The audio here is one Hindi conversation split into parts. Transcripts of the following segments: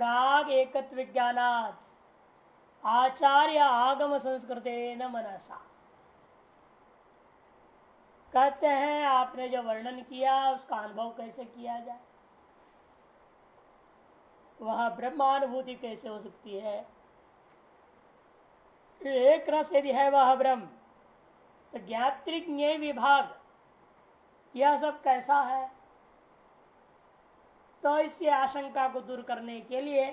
प्राग एकत्व विज्ञानात् आचार्य आगम संस्कृत न मनसा। कहते हैं, आपने जो वर्णन किया, उसका अनुभव कैसे किया जाए? वह ब्रह्मानुभूति कैसे हो सकती है? एक रस यदि है वह ब्रह्म तो ज्ञात्रिक विभाग, यह सब कैसा है? तो इससे आशंका को दूर करने के लिए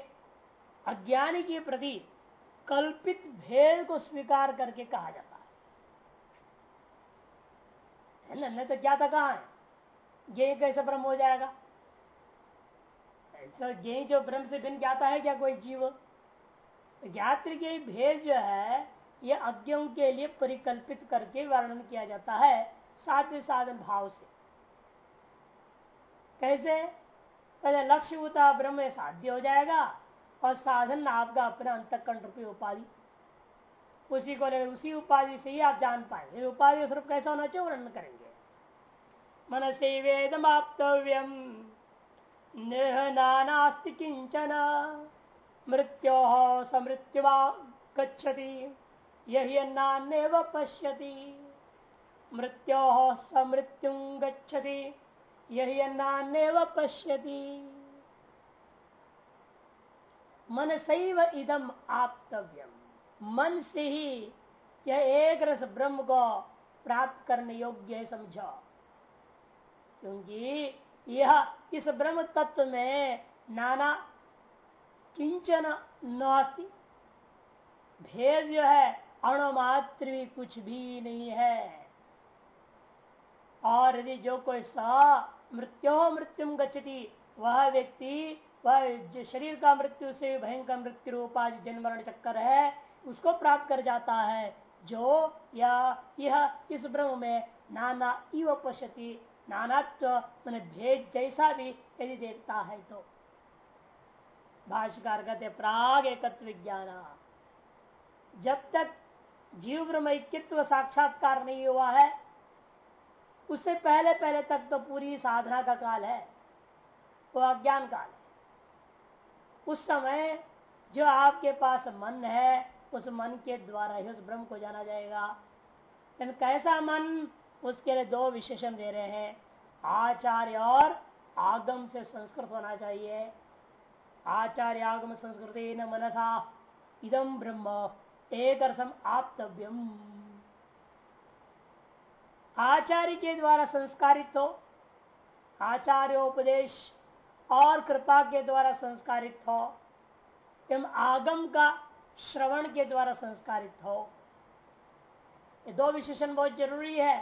अज्ञानी के प्रति कल्पित भेद को स्वीकार करके कहा जाता है। ना? नहीं तो क्या था कहा ज्ञ कैसे ब्रह्म हो जाएगा? ऐसा ज्ञ जो ब्रह्म से भिन्न जाता है क्या कोई जीव? ज्ञात्र के भेद जो है, ये अज्ञों के लिए परिकल्पित करके वर्णन किया जाता है साध्य साधन भाव से। कैसे? लक्ष्य होता ब्रह्म साध्य हो जाएगा और साधन आपका अपना अंतकंठ रूपी उपाधि। उसी को लेकर उसी उपाधि से ही आप जान पाएँगे। उपाधि स्वरूप कैसा होना चाहिए, वर्णन करेंगे। मन से वेदम आप्तव्यम निर्हनास्ति किंचन मृत्यो समृत्युवा गच्छति। यही अन्नान्यव पश्यति। मृत्यो समृत्यु गच्छति। यही अन्नान्यव पश्यति। मन सैव इदम आप्तव्यम। मन से ही यह एक रस ब्रह्म को प्राप्त करने योग्य है समझो। क्योंकि यह इस ब्रह्म तत्व में नाना किंचन नास्ति। भेद जो है, अणुमात्र भी कुछ भी नहीं है। और यदि जो कोई सा मृत्यो मृत्यु गच्छति। वह व्यक्ति, वह शरीर का मृत्यु से भयंकर मृत्यु रूपा जन्म मरण चक्कर है, उसको प्राप्त कर जाता है। जो या यह इस ब्रह्म में नाना इव पश्यति, नानात्व मैंने भेद जैसा भी यदि देखता है तो। भाष्यकार कहते, प्राग एकत्व विज्ञान। जब तक जीव ब्रह्म साक्षात्कार नहीं हुआ है उससे पहले पहले तक तो पूरी साधना का काल है। वो अज्ञान काल है। उस समय जो आपके पास मन है, उस मन के द्वारा ही उस ब्रह्म को जाना जाएगा। लेकिन कैसा मन, उसके लिए दो विशेषण दे रहे हैं। आचार्य और आगम से संस्कृत होना चाहिए। आचार्य आगम संस्कृति न मनसा इदम ब्रह्म एक आप्तव्यम। आचार्य के द्वारा संस्कारित हो, आचार्योपदेश और कृपा के द्वारा संस्कारित हो, एवं आगम का श्रवण के द्वारा संस्कारित हो। ये दो विशेषण बहुत ज़रूरी है,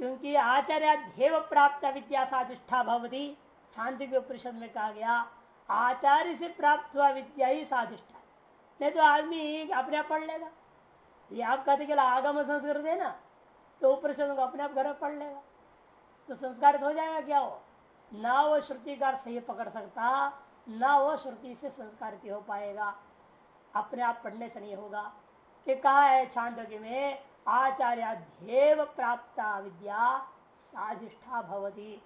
क्योंकि आचार्य ध्येव प्राप्त विद्या साधिष्ठा भवती। शांति के उपनिषद में कहा गया, आचार्य से प्राप्त हुआ विद्या ही साधिष्ठा नहीं तो आदमी अपने आप पढ़ लेगा। ये आप कहते आगम संस्कृत है ना? तो उपनिषद को अपने आप घर में पढ़ लेगा। तो संस्कारित हो जाएगा क्या हो ना वो श्रुतिकार सही पकड़ सकता, ना वो श्रुति से संस्कारित हो पाएगा। अपने आप पढ़ने से नहीं होगा। कि कहा है छांदोग्य में, आचार्य प्राप्त विद्या साधिष्ठा भवती।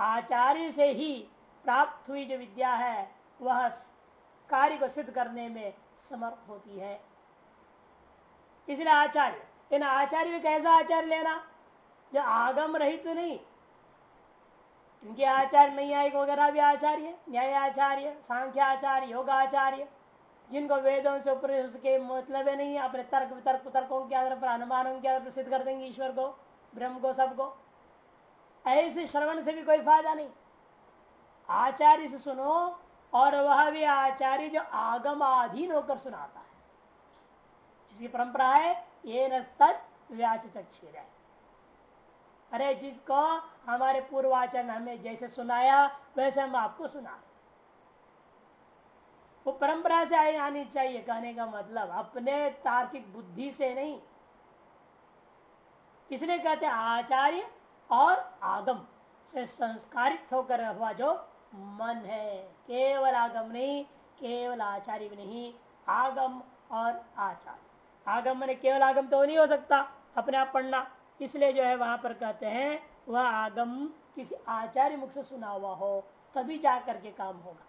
आचार्य से ही प्राप्त हुई जो विद्या है, वह कार्य को सिद्ध करने में समर्थ होती है। इसलिए आचार्य इन आचार्य में कैसा आचार्य लेना? जो आगम रहित तो नहीं। क्योंकि आचार्य न्यायिक वगैरह भी आचार्य न्याय आचार्य सांख्य आचार्य योग आचार्य जिनको वेदों से ऊपर उसके मतलब है नहीं, अपने तर्क वितर्क तर्कों के आधार पर, अनुमानों के आधार पर सिद्ध कर देंगे ईश्वर को, ब्रह्म को सबको ऐसे श्रवण से भी कोई फ़ायदा नहीं। आचार्य से सुनो, और वह भी आचार्य जो आगम अधीन होकर सुनाता है। जिसकी परंपरा है अरे जिसको हमारे पूर्वाचरण हमें जैसे सुनाया, वैसे हम आपको सुना वो परंपरा से आई आनी चाहिए, कहने का मतलब अपने तार्किक बुद्धि से नहीं। इसलिए कहते आचार्य और आगम से संस्कारित होकर हुआ जो मन है। केवल आगम नहीं, केवल आचार्य भी नहीं, आगम और आचार्य। आगम मैंने केवल आगम तो नहीं हो सकता, अपने आप पढ़ना। इसलिए जो है वहाँ पर कहते हैं, वह आगम किसी आचार्य मुख से सुना हुआ हो, तभी जा करके काम होगा।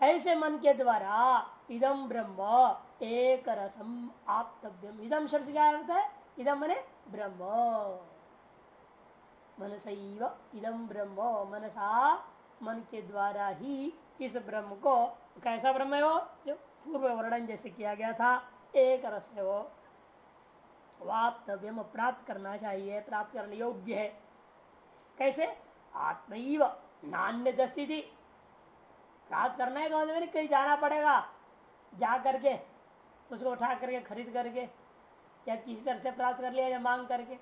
ऐसे मन के द्वारा इदम ब्रह्म एक रसम आपतव्यम। इदम शब्द क्या अर्थ है? इदम मने ब्रह्म। मनस इदम ब्रह्म। मनसा मन के द्वारा ही इस ब्रह्म को, कैसा ब्रह्म है वो? जो पूर्व वर्णन जैसे किया गया था एक रस है वो वाप्तव्यम प्राप्त करना चाहिए, प्राप्त करने योग्य है। कैसे? आत्मैव नान्य दस्ती प्राप्त करना है मतलब कहीं जाना पड़ेगा। जा करके, उसको उठा करके, खरीद करके, या किसी तरह से प्राप्त कर लिया या मांग करके।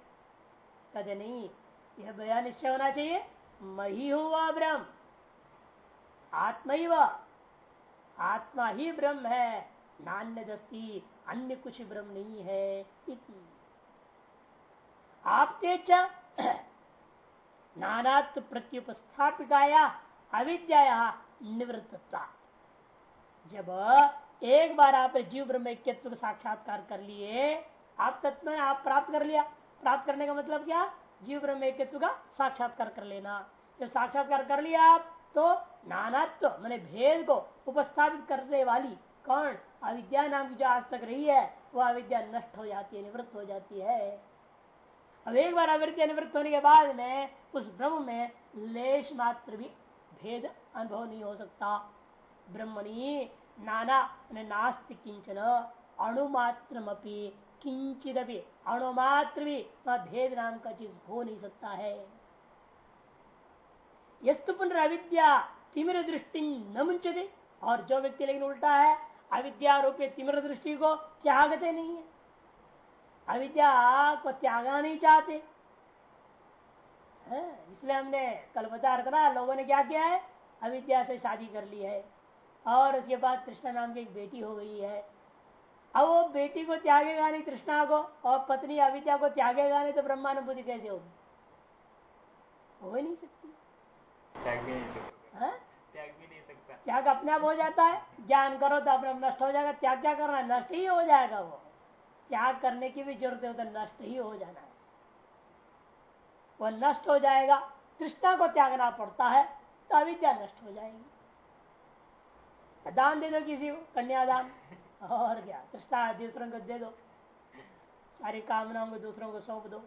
कहते नहीं, यह बया निश्चय होना चाहिए। मही हुआ ब्रह्म। आत्मा ही वह आत्मा ही ब्रह्म है नान्य दस्ती अन्य कुछ ब्रह्म नहीं है इति। आपते नानात्व प्रत्युपस्थापिकाया अविद्या निवृत्तता जब एक बार आप जीव ब्रह्म एकत्व का साक्षात्कार कर लिए, आप तत्व आप प्राप्त कर लिया। प्राप्त करने का मतलब क्या? जीव ब्रह्म एकत्व का साक्षात्कार कर लेना। जब साक्षात्कार कर लिया आप तो नानात्व, मैंने भेद को उपस्थापित करने वाली कौन अविद्या नाम की जो आज तक रही है, वह अविद्या नष्ट हो जाती है, निवृत्त हो जाती है। अब एक बार अविद्या निवृत्त होने के बाद में, उस ब्रह्म में लेश मात्र भी भेद अनुभव नहीं हो सकता। ब्रह्मणी नाना नास्ति किंचन अणुमात्र किंचित भी अणुमात्र भी भेद नाम का चीज़ हो नहीं सकता है। यस्तु पुनर्विद्या, तिमिर दृष्टि न मुंचते और जो व्यक्ति लेकिन उल्टा है अविद्या रूपी तिमिर दृष्टि को त्यागते नहीं है। अविद्या को त्यागना नहीं चाहते। इसलिए हमने कल बता था लोगों ने क्या किया है? अविद्या से शादी कर ली है। और उसके बाद कृष्णा नाम की एक बेटी हो गई है। अब वो बेटी को त्यागेगा नहीं, कृष्णा को, और पत्नी अविद्या को त्यागेगा नहीं तो ब्रह्मानुभूति कैसे होगी? हो ही नहीं सकती त्याग भी नहीं सकता त्याग भी नहीं सकता त्याग अपने आप हो जाता है। ज्ञान करो तो अपने नष्ट हो जाएगा। त्याग क्या करना है? नष्ट ही हो जाएगा वो। त्याग करने की भी ज़रूरत है तो नष्ट ही हो जाना है। वह नष्ट हो जाएगा कृष्णा को त्यागना पड़ता है तो अविद्या नष्ट हो जाएगी। दान दे दो किसी को कन्यादान और क्या? कृष्णा दूसरों को दे दो। सारी कामनाओं को दूसरों को सौंप दो।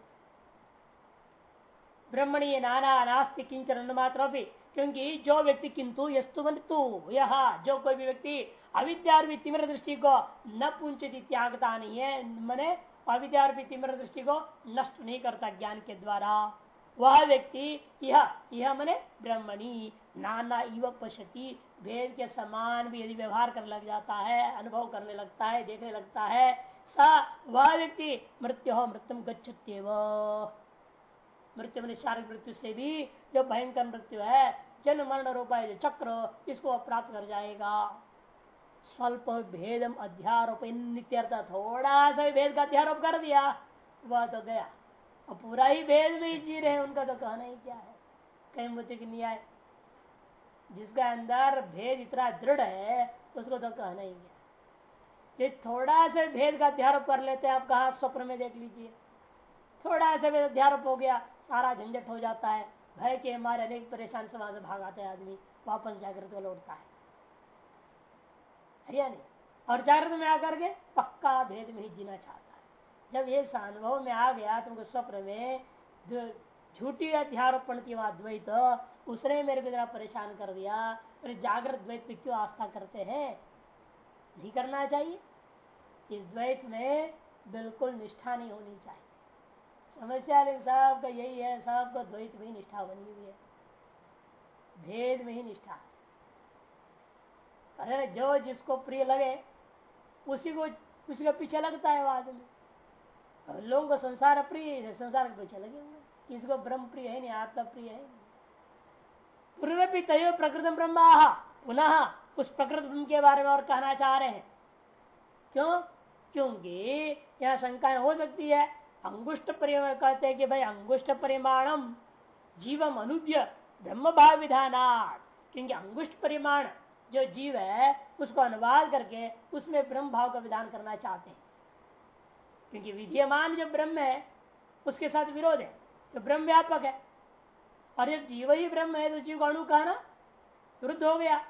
ब्रह्मणी नाना नास्ति किंचन मात्र भी क्योंकि जो व्यक्ति किंतु यस्तु तू यह जो कोई भी व्यक्ति अविद्यारूपी तिम्र दृष्टि को न पुंचती त्यागता नहीं है, मैंने अविद्यारूपी तिम्र दृष्टि को नष्ट नहीं करता ज्ञान के द्वारा। वह व्यक्ति यह यह मने ब्रह्मणी, नाना इव पशति भेद के समान भी यदि व्यवहार करने लग जाता है, अनुभव करने लगता है, देखने लगता है, स वह व्यक्ति मृत्यु हो मृत्यु गच्छत्यव। मृत्यु में शारीरिक मृत्यु से भी जो भयंकर मृत्यु है जन्म, मरण रूप है चक्र, इसको प्राप्त कर जाएगा। स्वल्प भेदम अध्यारोप नित्यर्थ, थोड़ा सा भेद का अध्यारोप कर दिया, वह तो गया। और पूरा ही भेद में ही जी रहे उनका तो कहना ही क्या है? कहीं मुद्दे की न्याय। जिसका अंदर भेद इतना दृढ़ है, उसको तो कहना ही क्या ये थोड़ा सा भेद का अध्यारोप कर लेते हैं, आप कहा स्वप्न में देख लीजिए। थोड़ा सा भेद अध्यारोप हो गया, सारा झंझट हो जाता है। भय के हमारे अनेक परेशान समाज से भागाते हैं आदमी, वापस जागृत को लौटता है। या नहीं? और जागृत में आकर के पक्का भेद में ही जीना चाहता है। जब ये अनुभव में आ गया, तुमको स्वप्न में झूठी अध्यारोपण की वहाँ द्वैत उसने मेरे को जरा परेशान कर दिया। फिर जागृत द्वैत क्यों आस्था करते हैं? नहीं करना चाहिए। इस द्वैत में बिल्कुल निष्ठा नहीं होनी चाहिए। समस्या लेकिन साहब का यही है, साहब का द्वैत में ही निष्ठा बनी हुई है। भेद में ही निष्ठा। अरे जो जिसको प्रिय लगे, उसी को, उसी का पीछे लगता है बाद में लोगों को संसार प्रिय है, संसार के पीछे लगे हुए किसी को ब्रह्म प्रिय है नहीं, आत्मा प्रिय है पूर्व भी तय प्रकृत ब्रह्मा, पुनः उस प्रकृत ब्रह्म के बारे में और कहना चाह रहे हैं। क्यों? क्योंकि यह शंकाएँ हो सकती है अंगुष्ट परिमाण कहते हैं कि भाई अंगुष्ट परिमाणम जीवम अनुद्य ब्रह्म भाव विधानार्थ क्योंकि अंगुष्ट परिमाण जो जीव है, उसको अनुवाद करके उसमें ब्रह्म भाव का विधान करना चाहते हैं। क्योंकि विधियमान जो ब्रह्म है, उसके साथ विरोध है तो ब्रह्म व्यापक है। और जब जीव ही ब्रह्म है तो जीव अणु कहना? विरुद्ध हो गया।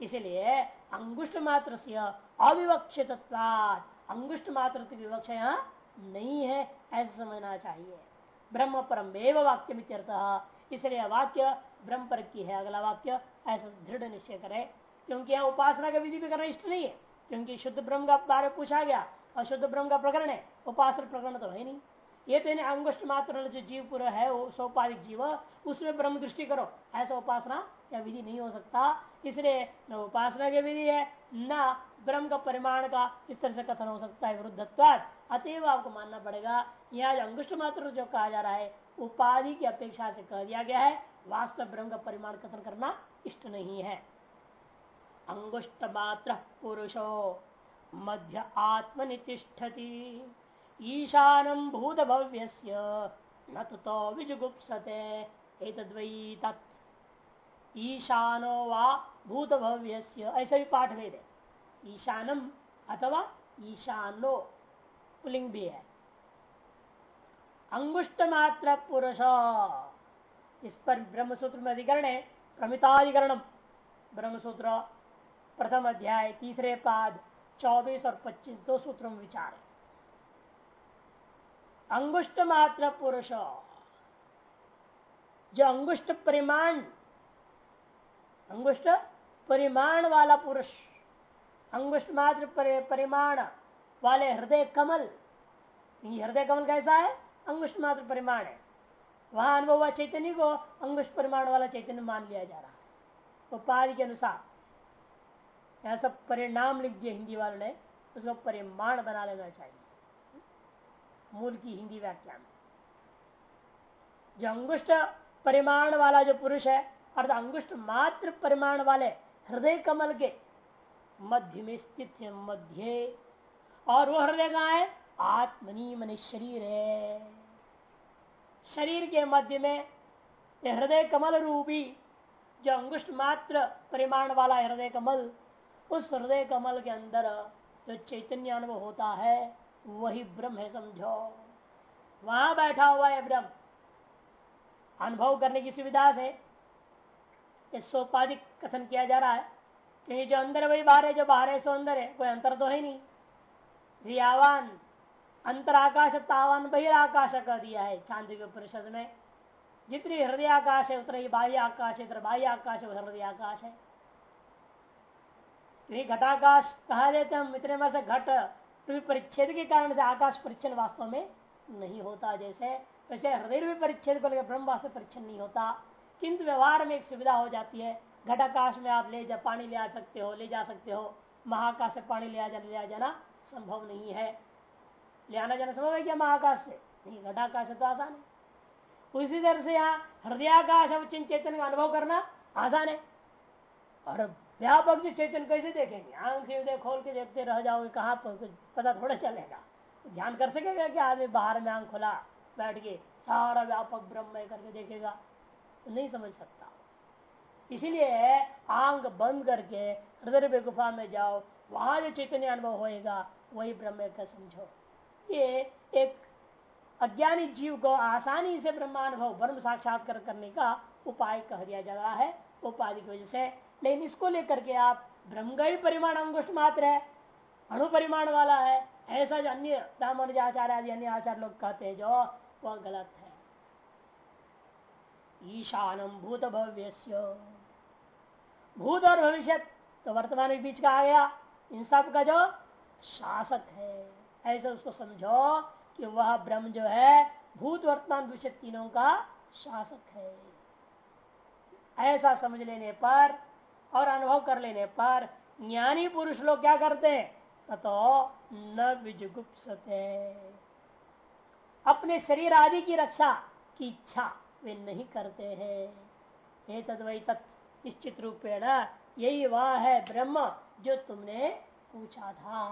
इसलिए अंगुष्ट मात्र से अविवक्षित अंगुष्ट मात्र विवक्ष विवक्षा नहीं है, ऐसा समझना चाहिए। ब्रह्म परम एवं वाक्य मित्यर्थ इसलिए वाक्य ब्रह्म पर की है, अगला वाक्य ऐसा दृढ़ निश्चय करे। क्योंकि यहाँ उपासना का विधि भी करना इष्ट नहीं है। क्योंकि शुद्ध ब्रह्म का बारे पूछा गया और शुद्ध ब्रह्म का प्रकरण है, उपासना प्रकरण तो है नहीं। ये तो अंगुष्ट मात्र जो जीव पूरा है, वो सोपाधिक जीव, उसमें ब्रह्म दृष्टि करो। ऐसा उपासना या विधि नहीं हो सकता। इसलिए न उपासना की विधि है, न ब्रह्म का परिमाण का इस तरह से कथन हो सकता है विरुद्धत्वाद अतएव आपको मानना पड़ेगा, यह आज अंगुष्ट मात्र जो कहा जा रहा है, उपाधि की अपेक्षा से कह दिया गया है, वास्तव ब्रह्म का परिमाण कथन करना इष्ट नहीं है। अंगुष्ट मात्र पुरुषो, मध्य आत्मनितिष्ठति ईशानम भूत भव्य न तो विजुगुप्सते ईशानो वा भूत भव्य ऐसा भी पाठ वेद है ईशानम अथवा ईशानो। पुलिंग भी है। अंगुष्ट मात्र पुरुष। इस पर ब्रह्मसूत्र में अधिकरण है, प्रमिताधिकरणम। ब्रह्मसूत्र, प्रथम अध्याय, तीसरे पाद, चौबीस और पच्चीस, दो सूत्रों में विचार है। अंगुष्ट मात्र पुरुष। जो अंगुष्ट परिमाण अंगुष्ट परिमाण वाला पुरुष, अंगुष्ट मात्र परिमाण वाले हृदय कमल हृदय कमल कैसा है? अंगुष्ट मात्र परिमाण है। वहाँ अनुभव हुआ चैतन्य को अंगुष्ट परिमाण वाला चैतन्य मान लिया जा रहा है। उपाधि के अनुसार। ऐसा परिणाम लिख दिया हिंदी वालों ने, उसको परिमाण बना लेना चाहिए। मूल की हिंदी व्याख्या में। जो अंगुष्ट परिमाण वाला जो पुरुष है, अर्थात अंगुष्ट मात्र परिमाण वाले हृदय कमल के मध्य में स्थित मध्य। और वो हृदय कहा है। आत्मनी मन शरीर है। शरीर के मध्य में हृदय कमल रूपी, जो अंगुष्ट मात्र परिमाण वाला हृदय कमल, उस हृदय कमल के अंदर जो चैतन्य अनुभव होता है, वही ब्रह्म है समझो। वहाँ बैठा हुआ है ब्रह्म। अनुभव करने की सुविधा से इस सोपाधिक कथन किया जा रहा है। क्योंकि जो अंदर वही बाहर है, जो बाहर है, सो अंदर है, कोई अंतर तो है नहीं। जियावान अंतर आकाश तावान बहिराकाश कर दिया है। चाँद के परिषद में जितनी हृदय आकाश है, उतना ही बाह्य आकाश है बाह्य आकाश है हृदय आकाश है। घटाकाश कहा देते हम, इतने से घट परिच्छेद के कारण से आकाश परिच्छन वास्तव में नहीं होता। जैसे, वैसे हृदय भी परिच्छेद को लेकर ब्रह्म वास्तव परिच्छन नहीं होता। किंतु व्यवहार में एक सुविधा हो जाती है। घटाकाश में आप ले जा, पानी ले आ सकते हो, ले जा सकते हो। महाकाश से पानी ले आ जाना ले आ जाना। संभव नहीं है। ले आना जाना संभव है क्या महाकाश से, नहीं, घटाकाश से तो आसान है। उसी तरह से यहाँ हृदयाकाश अवचिन चेतन का अनुभव करना आसान है। और व्यापक जो चेतन कैसे देखेंगे? आँख हृदय खोल के देखते रह जाओगे, कहाँ पता थोड़ा चलेगा। ध्यान कर सकेगा कि आदमी बाहर में आँख खोला, बैठ के सारा व्यापक ब्रह्म करके देखेगा। तो नहीं समझ सकता। इसीलिए आंग बंद करके हृदय गुफा में जाओ, वहाँ जो चैतन्य अनुभव होएगा वही ब्रह्म का समझो। ये एक अज्ञानी जीव को आसानी से ब्रह्मानुभव ब्रह्म साक्षात्कार करने का उपाय कह दिया जा रहा है। उपाधि की वजह से। लेकिन इसको लेकर के आप ब्रह्म परिमाण अंगुष्ठ मात्र है। अणु परिमाण वाला है। ऐसा जो अन्य ब्राह्मण आचार्य आदि अन्य आचार्य लोग कहते हैं, जो वह गलत है। ईशानम भूत भव्य भूत और भविष्य तो वर्तमान के बीच का आ गया। इन सब का जो शासक है। ऐसे उसको समझो कि वह ब्रह्म जो है, भूत वर्तमान भविष्य तीनों का शासक है। ऐसा समझ लेने पर और अनुभव कर लेने पर ज्ञानी पुरुष लोग क्या करते हैं? तो न विजुगुप्सते। अपने शरीर आदि की रक्षा की इच्छा वे नहीं करते हैं। ये तदवई तत् निश्चित रूपेण यही वह है ब्रह्म जो तुमने पूछा था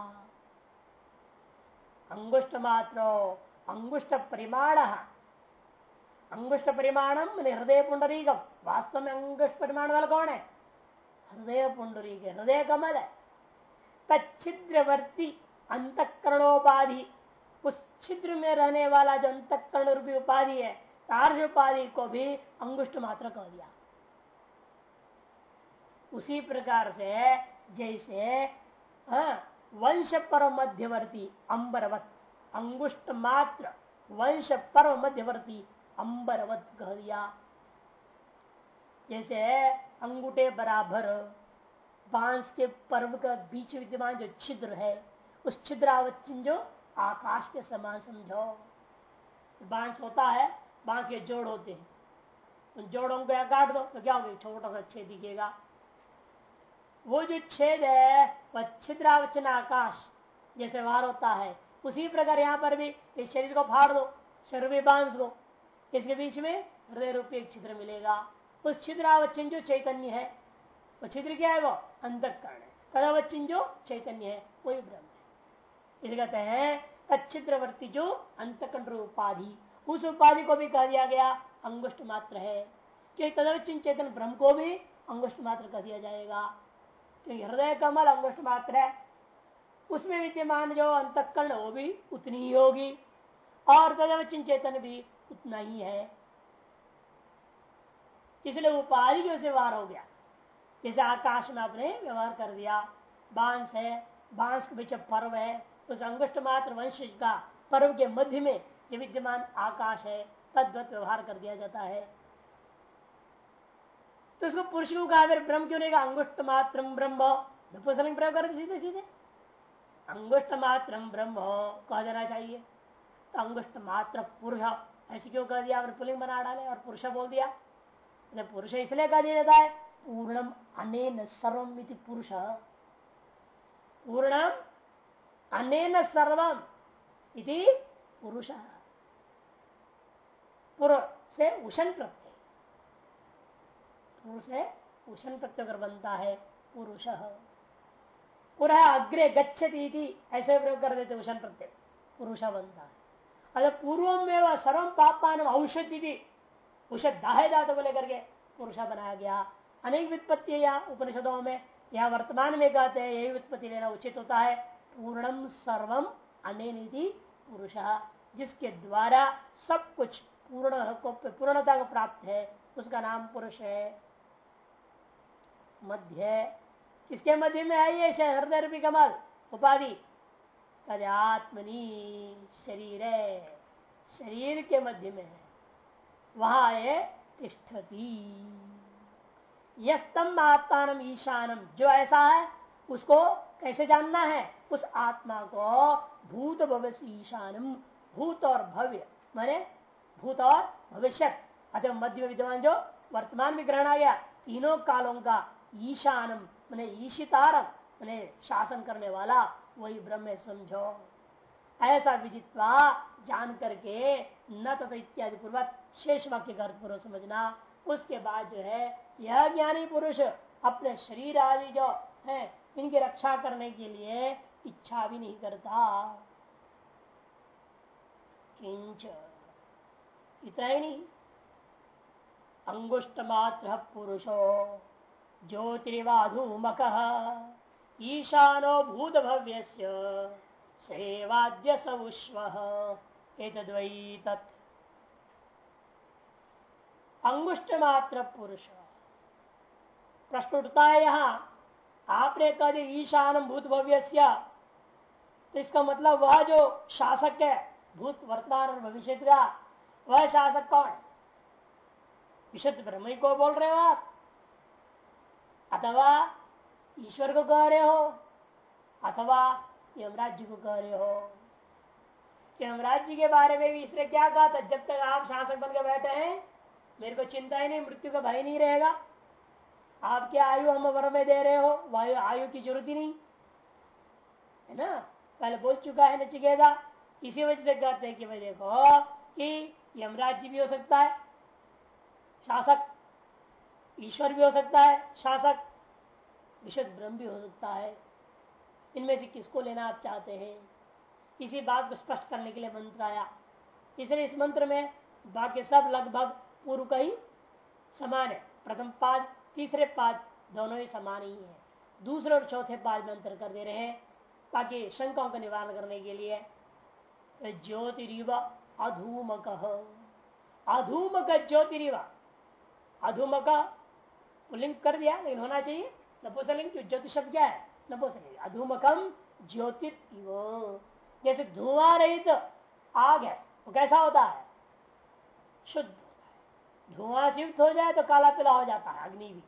अंगुष्ट मात्र अंगुष्ट परिमाण अंगुष्ट परिमाणम हृदय पुंडरीकम वास्तव में अंगुष्ट परिमाण वाला कौन है? हृदय पुंडरी के हृदय कमल है तच्छिद्रवर्ती, अंतकरणोपाधि। उस छिद्र में रहने वाला जो अंतकरण रूपी उपाधि है तार्श उपाधि को भी अंगुष्ट मात्र कह दिया। उसी प्रकार से, जैसे वंश पर मध्यवर्ती अंबरवत अंगुष्ट मात्र वंश पर मध्यवर्ती अंबरवत कह दिया जैसे अंगूठे बराबर बाँस के पर्व का बीच विद्यमान जो छिद्र है उस छिद्रावत जो आकाश के समान समझो बाँस होता है बाँस के जोड़ होते हैं उन जोड़ों को काट दो तो क्या होगा छोटा सा छेद दिखेगा वो जो छेद है, वह छिद्रावचन आकाश जैसे वार होता है। उसी प्रकार यहाँ पर भी इस शरीर को फाड़ दो, शरीर में बाँस को इसके बीच में हृदय रूपी एक छिद्र मिलेगा। उस छिद्रावचन जो चैतन्य है, वो छिद्र क्या है? वो अंतकरण है। जो चैतन्य है, वही ब्रह्म है। इसे कहते हैं तच्छिद्रवर्ती जो अंतकंड उपाधि उस उपाधि को भी कह दिया गया अंगुष्ट मात्र है। क्योंकि तदवचिन चेतन ब्रह्म को भी अंगुष्ट मात्र कह दिया जाएगा। क्योंकि हृदय कमल अंगुष्ट मात्र है। उसमें विद्यमान जो अंतकरण वो भी उतनी ही होगी। और तदवचिन चेतन भी उतना ही है। इसलिए उपाधि के व्यवहार हो गया। जैसे आकाश में आपने व्यवहार कर दिया, बाँस है, बाँस के पीछे पर्व है, उस अंगुष्ट मात्र वंश का पर्व के मध्य में जो विद्यमान आकाश है, तद्वत व्यवहार कर दिया जाता है। तो उसको पुरुष को कहा फिर ब्रह्म क्यों नहीं कहा? अंगुष्ट मात्र ब्रह्म। पुरुषलिंग प्रयोग कर सीधे सीधे। अंगुष्ट मात्र ब्रह्म, कह देना चाहिए। तो अंगुष्ट मात्र पुरुष, ऐसे क्यों कह दिया? पुलिंग बना डाले और पुरुष बोल दिया। पुरुष इसलिए कह दिया जाता है, पूर्णम अनेन सर्वम पुरुष। पूर्णम अनेन सर्वम इति पुरुष। पुर से उषण प्रत्यय। पुरुष से उषण प्रत्यय कर बनता है, पुरुष। पुरा अग्रे गच्छती ऐसे प्रयोग कर देते उषण प्रत्यय। पुरुष बनता है। अरे पूर्व में सर्व पापान औषधि उषद दाहे दात को लेकर के पुरुष बनाया गया। अनेक वित्पत्ति या उपनिषदों में यह वर्तमान में कहते हैं, यही वित्पत्ति लेना उचित होता है। पूर्णम सर्वम अनिधि पुरुष, जिसके द्वारा सब कुछ पूर्ण को पूर्णता को प्राप्त है, उसका नाम पुरुष है। मध्य। किसके मध्य में है ये हृदय रूपी कमल, उपाधि। आत्मनी, शरीर है। शरीर के मध्य में है। वहाँ ये तिष्ठती। यस्तम आत्मान ईशानम जो ऐसा है, उसको कैसे जानना है? उस आत्मा को भूत भविष्य ईशानम भूत और भव्य। माने भूत और भविष्य। अतः मध्य विद्यमान जो वर्तमान में ग्रहण आ गया तीनों कालों का ईशानम, मैंने ईशितारम, मैंने शासन करने वाला, वही ब्रह्म समझो। ऐसा विदित्वा जान करके न तथा इत्यादि पूर्वक शेष वाक्य का अर्थ पूर्व समझना। उसके बाद जो है, यह ज्ञानी पुरुष अपने शरीर आदि जो है, इनकी रक्षा करने के लिए इच्छा भी नहीं करता। किंच। इतना ही नहीं। अंगुष्ट मात्र पुरुषो। ज्योतिरिवाधूमक। ईशानो भूत भव्य सेवाद्य सवुष्व तत् अंगुष्ट मात्र पुरुष प्रश्न उठता है यहाँ आपने कहा ईशान भूत भव्य तो इसका मतलब वह जो शासक है, भूत वर्तमान और भविष्य का वह शासक कौन? विशुद्ध ब्रह्म को बोल रहे हो आप? अथवा ईश्वर को कह रहे हो, अथवा यमराज जी को कह रहे हो यमराज जी के बारे में भी इसने क्या कहा था? जब तक आप शासक बनकर बैठे हैं, मेरे को चिंता ही नहीं, मृत्यु का भय नहीं रहेगा। आप क्या आयु हम वर में दे रहे हो, वायु, आयु की ज़रूरत ही नहीं। है ना? पहले बोल चुका है नचिकेता। इसी वजह से कहते हैं कि भाई देखो कि यमराज जी भी हो सकता है। शासक ईश्वर भी हो सकता है, शासक, विशुद्ध ब्रह्म भी हो सकता है। इनमें से किसको लेना आप चाहते हैं? इसी बात को स्पष्ट करने के लिए मंत्र आया। इसलिए इस मंत्र में बाकी सब लगभग पूर्व का ही समान है। प्रथम पाद, तीसरे पाद दोनों ही समान ही है। दूसरे और चौथे पाद में अंतर कर दे रहे हैं। ताकि शंकाओं का निवारण करने के लिए ज्योतिरिव अधूमक। अधूमक ज्योतिरिवा। अधूमक पुलिंग कर दिया, लेकिन होना चाहिए। नपुसलिंग ज्योतिष शब्द क्या है? नपुसलिंग अधूमकम ज्योतिर जैसे धुआँ रहित आग है, वो कैसा होता है? शुद्ध होता है। धुआँ युक्त हो जाए तो काला पीला हो जाता है, अग्नि भी।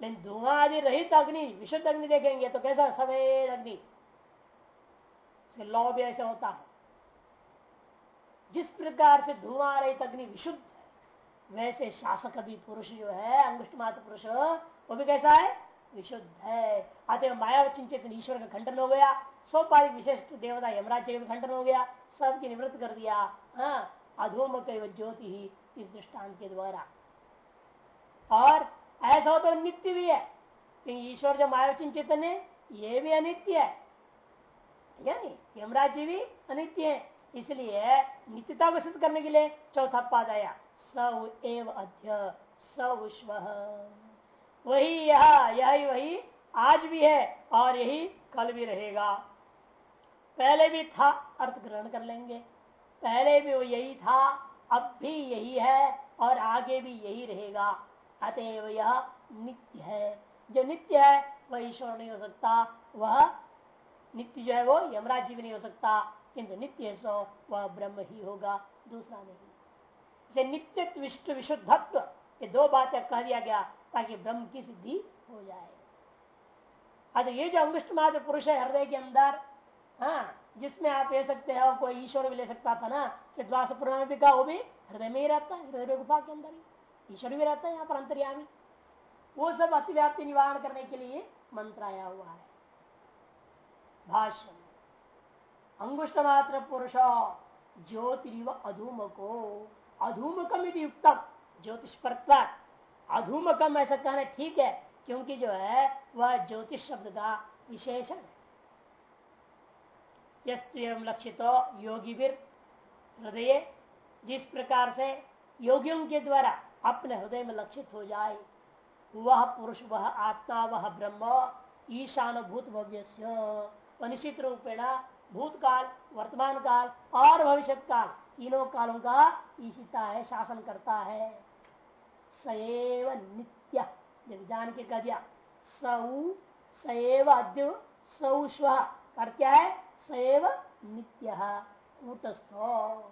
लेकिन धुआँ आदि रहित अग्नि, विशुद्ध अग्नि देखेंगे तो कैसा? सफ़ेद अग्नि। लौ भी ऐसे होता है। जिस प्रकार से धुआँ रहित अग्नि विशुद्ध वैसे शासक भी पुरुष जो है, अंगुष्ठ मात्र पुरुष, वो भी कैसा है? विशुद्ध है। अतः माया चिंतित ईश्वर का खंडन हो गया। सोपाधिक विशिष्ट देवता यमराज का खंडन हो गया। सबकी निवृत्त कर दिया। हाँ अधूम ज्योति ही इस दृष्टांत के द्वारा। और ऐसा हो तो नित्य भी है। क्योंकि ईश्वर जो मायावचिन चेतन है, ये भी अनित्य है। यानी यमराज जी भी अनित्य है। इसलिए नित्यता को सिद्ध करने के लिए चौथा पाद आया। स एव अध्य स विश्व। वही यह, यही वही आज भी है और यही कल भी रहेगा। पहले भी था, अर्थ ग्रहण कर लेंगे। पहले भी वो यही था, अब भी यही है और आगे भी यही रहेगा। अतएव यह नित्य है। जो नित्य है, वह ईश्वर नहीं हो सकता। वह नित्य जो है, वो यमराज जी भी नहीं हो सकता। किंतु नित्य सो वह ब्रह्म ही होगा। दूसरा नहीं। इसे नित्य विष्ट विशुद्धत्व ये दो बातें कह दिया गया ताकि ब्रह्म की सिद्धि हो जाए। अच्छा ये जो अंगुष्ट मात्र पुरुष है हृदय के अंदर हाँ जिसमें आप ले सकते हो, कोई ईश्वर भी ले सकता था ना, कि द्वास भी कहा वो भी हृदय में ही रहता है, हृदय गुफा के अंदर ही। ईश्वर भी रहता है, यहाँ पर अंतर्यामी। वो सब अतिव्याप्ति निवारण करने के लिए मंत्र आया हुआ है। भाष्य अंगुष्ट मात्र पुरुष ज्योतिरिव अधूमको। अधूमकम यदि युक्तम। ज्योतिष पर अधूमकम ऐसा कहना ठीक है, क्योंकि जो है, वह ज्योतिष शब्द का विशेषण है। यम लक्षित योगी हृदय, जिस प्रकार से योगियों के द्वारा अपने हृदय में लक्षित हो जाए, वह पुरुष, वह आत्मा, वह ब्रह्म ईशानुभूत भव्य निश्चित रूपेण भूतकाल वर्तमान काल और भविष्य काल तीनों कालों का ईशिता है, शासन करता है। सएव नित्य जान के कह दिया। सऊ सएव अद्य, सऊ स्व और क्या है? सैव नित्य कूटस्थो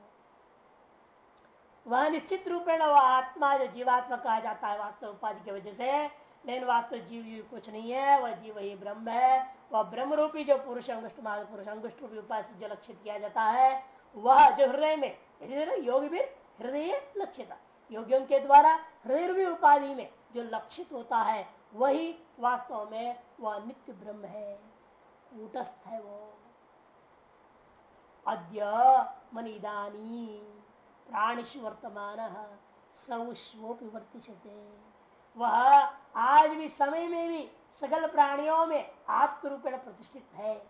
वह निश्चित रूपेण वह आत्मा जो जीवात्मा कहा जाता है, वास्तव उपाधि की वजह से। लेकिन वास्तव जीव जीव कुछ नहीं है, वह जीव ही ब्रह्म है। वह ब्रह्म रूपी जो पुरुष अंगुष्ट पुरुष अंगुष्ट रूपी उपाय से जो लक्षित किया जाता है वह जो हृदय में योग भी हृदय लक्षित योगियों के द्वारा हृदय उपाधि में जो लक्षित होता है, वही वास्तव में वह नित्य ब्रह्म है। कूटस्थ है वो। अद्य मनिदानी प्राणिश वर्तमान वर्तिशते वह आज भी समय में भी सकल प्राणियों में आत्म आत्मरूपेण प्रतिष्ठित है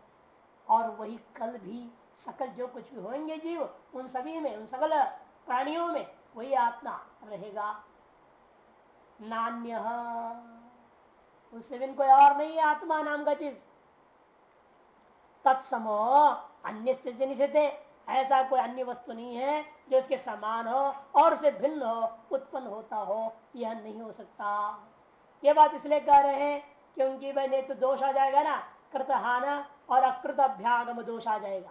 और वही कल भी सकल जो कुछ भी होंगे जीव, उन सभी में, उन सकल प्राणियों में, वही आत्मा रहेगा। नान्य। उससे बिन कोई और नहीं आत्मा नाम का चीज़। तत्समो, अन्य स्थिति ऐसा कोई अन्य वस्तु नहीं है जो उसके समान हो और उसे भिन्न हो, उत्पन्न होता हो, यह नहीं हो सकता। ये बात इसलिए कह रहे हैं क्योंकि भाई नहीं तो दोष आ जाएगा ना, कृतहाना और अकृत अभ्यागम दोष आ जाएगा।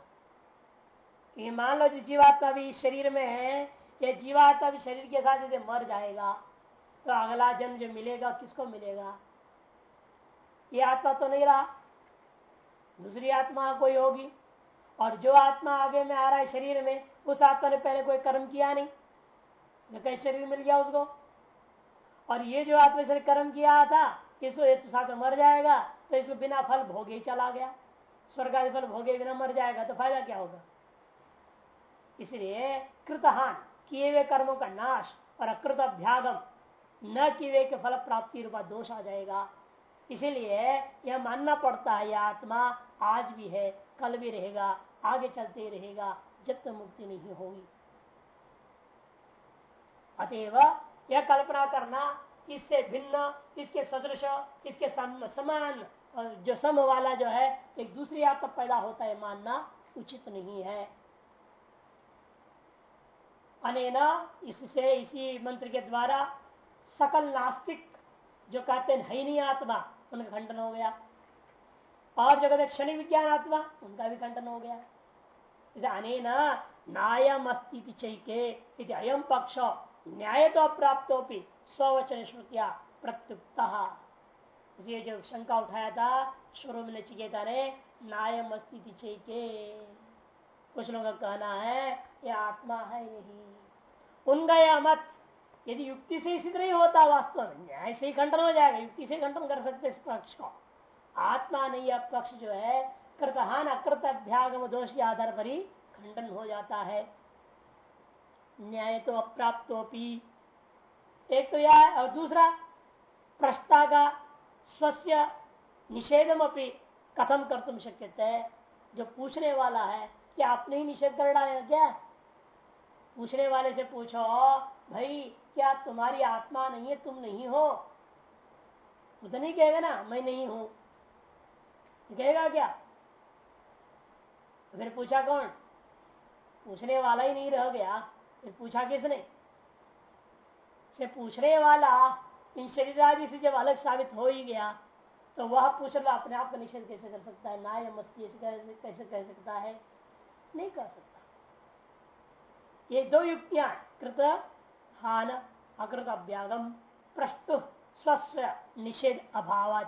मान लो जो जीवात्मा भी शरीर में है, ये जीवात्मा भी शरीर के साथ यदि मर जाएगा तो अगला जन्म जो मिलेगा, किसको मिलेगा? ये आत्मा तो नहीं रहा। दूसरी आत्मा कोई होगी? और जो आत्मा आगे में आ रहा है शरीर में, उस आत्मा ने पहले कोई कर्म किया नहीं। जो कहीं शरीर मिल गया उसको? और ये जो आत्मा से कर्म किया था, इसको एक साथ मर जाएगा तो इसको बिना फल भोगे ही चला गया। स्वर्ग फल भोगे बिना मर जाएगा तो फ़ायदा क्या होगा? इसलिए कृतहान, किए हुए कर्मों का नाश और अकृत अभ्यागम, न किए हुए के फल प्राप्ति रूपा दोष आ जाएगा। इसीलिए यह मानना पड़ता है यह आत्मा आज भी है, कल भी रहेगा, आगे चलते रहेगा, जब तक मुक्ति नहीं होगी। अतएव यह कल्पना करना इससे भिन्न, इसके सदृश, इसके समान जो सम वाला जो है, एक दूसरी आत्मा पैदा होता है, मानना उचित नहीं है। अनेना इससे इसी मंत्र के द्वारा सकल नास्तिक, जो कहते हैं नहीं आत्मा, उनका खंडन हो गया। और जो कहते क्षणिक विज्ञान आत्मा, उनका भी खंडन हो गया। अनेन नायम अस्ती चैके अयम पक्ष, न्याय तो अप्राप्त स्वचन श्रुतिया प्रत्युक्त। इसलिए जो शंका उठाया था, शुरू में नचिकेता ने, नायम अस्ती चैके। कुछ लोगों का कहना है, यह आत्मा है यही उनका यह मत। यदि युक्ति से सिद्ध नहीं होता वास्तव में, न्याय से ही खंडन हो जाएगा। युक्ति से खंडन कर सकते इस पक्ष को। आत्मा नहीं, यह पक्ष जो है कृतहान अकृत अभ्यागम दोष के आधार पर ही खंडन हो जाता है। न्याय तो अप्राप्त एक तो यह और दूसरा, प्रस्ता का स्वस्य निषेधम अपनी कथम कर तुम शक्य जो पूछने वाला है क्या आपने ही निषेध कर डालेगा क्या? पूछने वाले से पूछो, भाई, क्या तुम्हारी आत्मा नहीं है? तुम नहीं हो? तो नहीं कहेगा ना, मैं नहीं हूँ। कहेगा क्या? फिर पूछा कौन? पूछने वाला ही नहीं रह गया, फिर पूछा किसने? से पूछने वाला इन शरीर आदि से जब अलग साबित हो ही गया तो वह पूछ रहा अपने आप का निषेध कैसे कर सकता है? ना या मस्ती कैसे कह सकता है? नहीं कर सकता। ये दो युक्तियाँ कृत, हान, अकृत, अभ्यागम, प्रस्तु स्वस्थ निषेध अभाव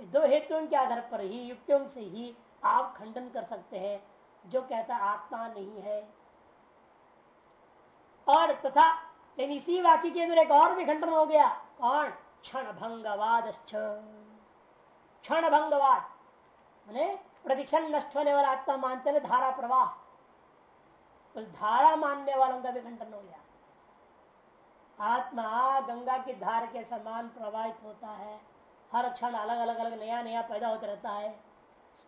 दो हेतुओं के आधार पर ही, युक्तियों से ही आप खंडन कर सकते हैं, जो कहता आत्मा नहीं है। और तथा, लेकिन इसी वाक्य के अंदर एक और भी खंडन हो गया, कौन? क्षण भंगवाद क्षण भंगवाद प्रतिक्षण नष्ट होने वाला आत्मा मानते हैं धारा प्रवाह। उस धारा मानने वालों का भी खंडन हो गया। आत्मा गंगा की धार के समान प्रवाहित होता है। हर क्षण अलग अलग अलग नया नया पैदा होता रहता है।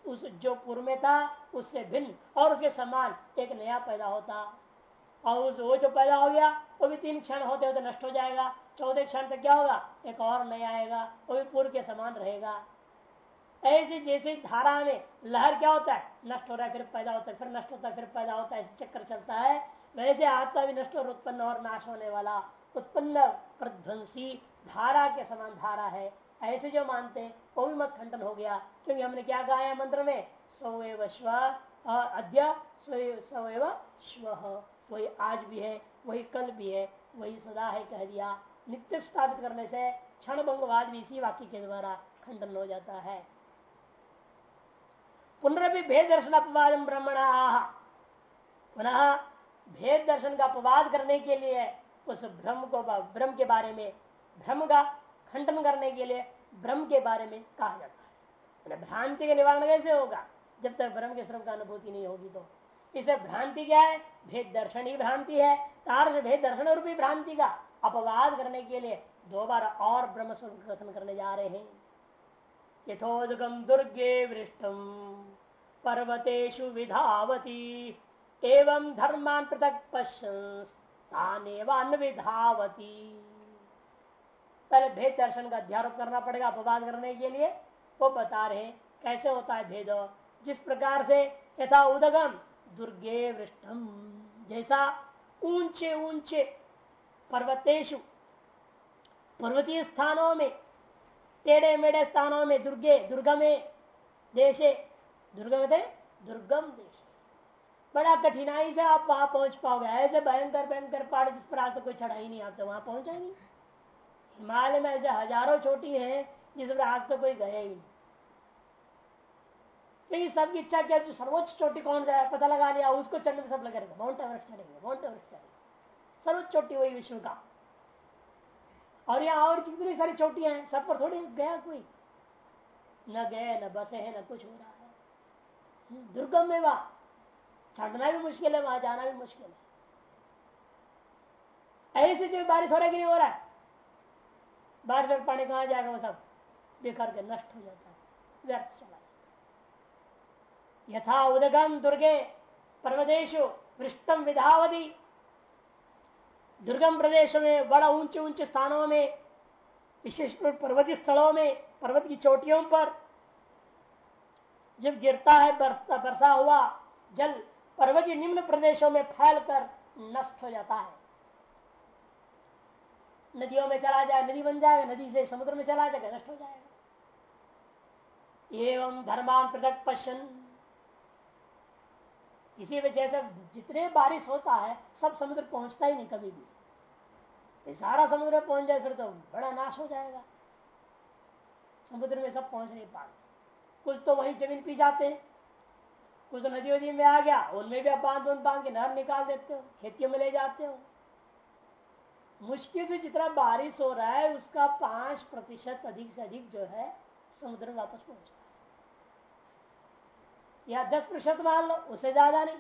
उस जो पूर्व में था उससे भिन्न और उसके समान एक नया पैदा होता। और उस वो जो पैदा हो गया, वो भी तीन क्षण होते होते नष्ट हो जाएगा। चौदह क्षण तक क्या होगा? एक और नया आएगा, वो भी पूर्व के समान रहेगा। ऐसे जैसे धारा में लहर क्या होता है? नष्ट हो रहा है, फिर पैदा होता है, फिर नष्ट होता है, फिर पैदा होता है, ऐसे चक्कर चलता है। वैसे आत्मा भी नष्ट और उत्पन्न और नाश होने वाला, उत्पन्न प्रध्वंसी धारा के समान धारा है। ऐसे जो मानते वो भी मत खंडन हो गया, क्योंकि हमने क्या कहा है मंत्र में? सवैव स्व अद्य सवैव स्व वही आज भी है, वही कल भी है, वही सदा है कह दिया। नित्य स्थापित करने से क्षण भंगवाद भी इसी वाक्य के द्वारा खंडन हो जाता है। पुनरअपि भेद दर्शन अपवाद ब्रह्मणा। पुनः भेद दर्शन का अपवाद करने के लिए, उस ब्रह्म को ब्रह्म के बारे में भ्रम का खंडन करने के लिए ब्रह्म के बारे में कहा जाता है। भ्रांति का निवारण कैसे होगा? जब तक ब्रह्म के स्वरूप का अनुभूति नहीं होगी तो। इसे भ्रांति क्या है? भेद दर्शन ही भ्रांति है। तार भेद दर्शन रूपी भ्रांति का अपवाद करने के लिए दोबारा और ब्रह्म स्वरूप कथन करने जा रहे हैं। यथोदगम दुर्गे वृष्टम पर्वतेषु विधावती। एवं धर्मान पृथक पश्चान विधावती पहले भेद दर्शन का अध्यारोप करना पड़ेगा, अपवाद करने के लिए। वो बता रहे कैसे होता है भेद? जिस प्रकार से यथा उदगम दुर्गे वृष्टम जैसा ऊँचे ऊँचे पर्वतेशु पर्वतीय स्थानों में टेढ़े मेढ़े स्थानों में दुर्गे, दुर्गमे देशे। दुर्गम थे? दुर्गम देश। बड़ा कठिनाई से आप वहाँ पहुँच पाओगे। ऐसे भयंकर भयंकर पहाड़ जिस पर आज तो कोई चढ़ाई नहीं आता वहाँ पहुँचा नहीं। हिमालय में ऐसे हज़ारों चोटी हैं, जिस पर आज तो कोई गया ही नहीं। सबकी इच्छा क्या सर्वोच्च चोटी कौन जाए पता लगा लिया, उसको चढ़ने सब लगे माउंट एवरेस्ट चढ़ेंगे माउंट एवरेस्ट चढ़ेंगे। सर्वोच्च चोटी वही विश्व का। और यहाँ और कितनी सारी चोटियाँ हैं? सब पर थोड़ी गया कोई? न गए, न बसे है, न कुछ हो रहा है। दुर्गम में वहाँ। चढ़ना भी मुश्किल है, वहाँ जाना भी मुश्किल है। ऐसे जो बारिश हो रहा है कि नहीं हो रहा है। बारिश और पानी कहा जाएगा वो सब? बेकार के नष्ट हो जाता है। व्यर्थ चला यथा उदगम दुर्गे पर्वदेश पृष्ठम विधावती। दुर्गम प्रदेश में, बड़ा ऊँचे ऊँचे स्थानों में, विशेष पर्वतीय स्थलों में, पर्वत की चोटियों पर, जब गिरता है, बरसता, बरसा हुआ जल पर्वतीय निम्न प्रदेशों में फैलकर नष्ट हो जाता है। नदियों में चला जाए, नदी बन जाएगा नदी से समुद्र में चला जाएगा नष्ट हो जाएगा एवं धर्मान पृथक पश्चन इसी वजह से जितने बारिश होता है, सब समुद्र पहुँचता ही नहीं कभी भी। सारा समुद्र में पहुँच जाए फिर तो बड़ा नाश हो जाएगा। समुद्र में सब पहुँच नहीं पाते कुछ तो वही ज़मीन पी जाते हैं। कुछ तो नदी वदी में आ गया, उनमें भी आप बाँध बाँध के नहर निकाल देते हो, खेतियों में ले जाते हो। मुश्किल से जितना बारिश हो रहा है, उसका पाँच प्रतिशत अधिक से अधिक जो है, समुद्र में वापस पहुँचता है। या दस प्रतिशत मान लो उससे ज़्यादा नहीं।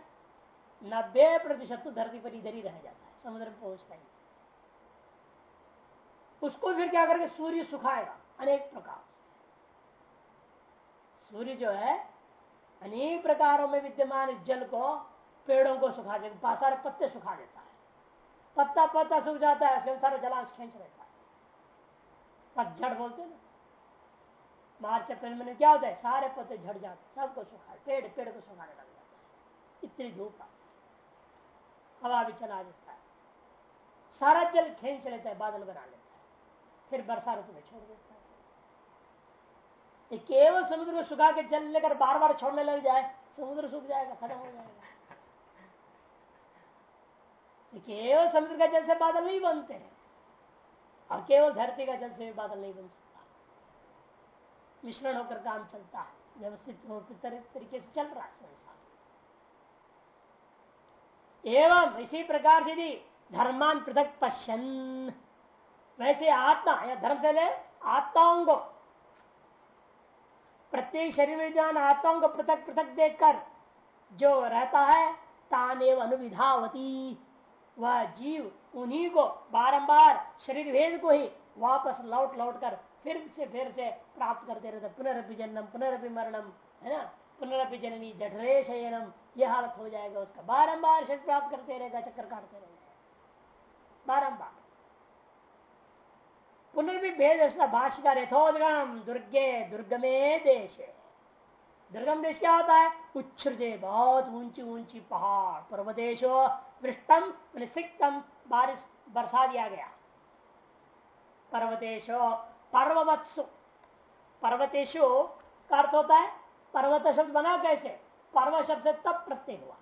नब्बे प्रतिशत तो धरती पर इधर ही रह जाता है, समुद्र में पहुँचता ही उसको फिर क्या करके सूर्य सुखाएगा? अनेक प्रकार से। सूर्य जो है, अनेक प्रकारों में विद्यमान जल को, पेड़ों को सुखा देता सारे पत्ते सुखा देता है। पत्ता पत्ता सूख जाता है सारा जलांश खींच रहता है। पतझड़ बोलते ना? मार्च, अप्रैल में क्या होता है? सारे पत्ते झड़ जाते सबको सुखा पेड़ पेड़ को सुखाने लग जाता है। इतनी धूप हवा भी चला देता है। सारा जल खींच लेता है, बादल बना लेता है। फिर बरसा ऋतु में छोड़ देता है। केवल समुद्र को सुखा के जल लेकर बार बार छोड़ने लग जाए, समुद्र सूख जाएगा, खत्म हो जाएगा। केवल समुद्र का जल से बादल नहीं बनते हैं, और केवल धरती का जल से भी बादल नहीं बन सकता। मिश्रण होकर काम चलता है, व्यवस्थित होकर तरीके से चल रहा है संसार। एवं इसी प्रकार से धर्मान पृथक पश्चन वैसे आत्मा, या धर्म से ले आत्माओं को प्रत्येक शरीर ज्ञान आत्माओं को पृथक पृथक देखकर जो रहता है, तानेव अनुविधावती। वह जीव उन्हीं को बारंबार शरीर भेद को ही वापस लौट लौट कर फिर से फिर से प्राप्त करते रहते पुनरअपि जन्म पुनरअपि मरणम, है ना? पुनरअपि जननी जठरे शयनम यह हालत हो जाएगा, उसका बारंबार शरीर प्राप्त करते रहेगा, चक्कर काटते रहेगा। बारंबार। पुनर्भी भेद भाष्यकार यथोदगम दुर्गे दुर्गमे देश। दुर्गम देश क्या होता है? उच्छ्रजे बहुत ऊँची ऊँची पहाड़ पर्वतेशो वृष्टम सिक्तम बारिश, बरसा दिया गया। पर्वतेशो पर्ववत्सु। पर्वतेशु का अर्थ होता है, पर्वत शब्द बना कैसे? पर्व शब्द से तप प्रत्यय हुआ।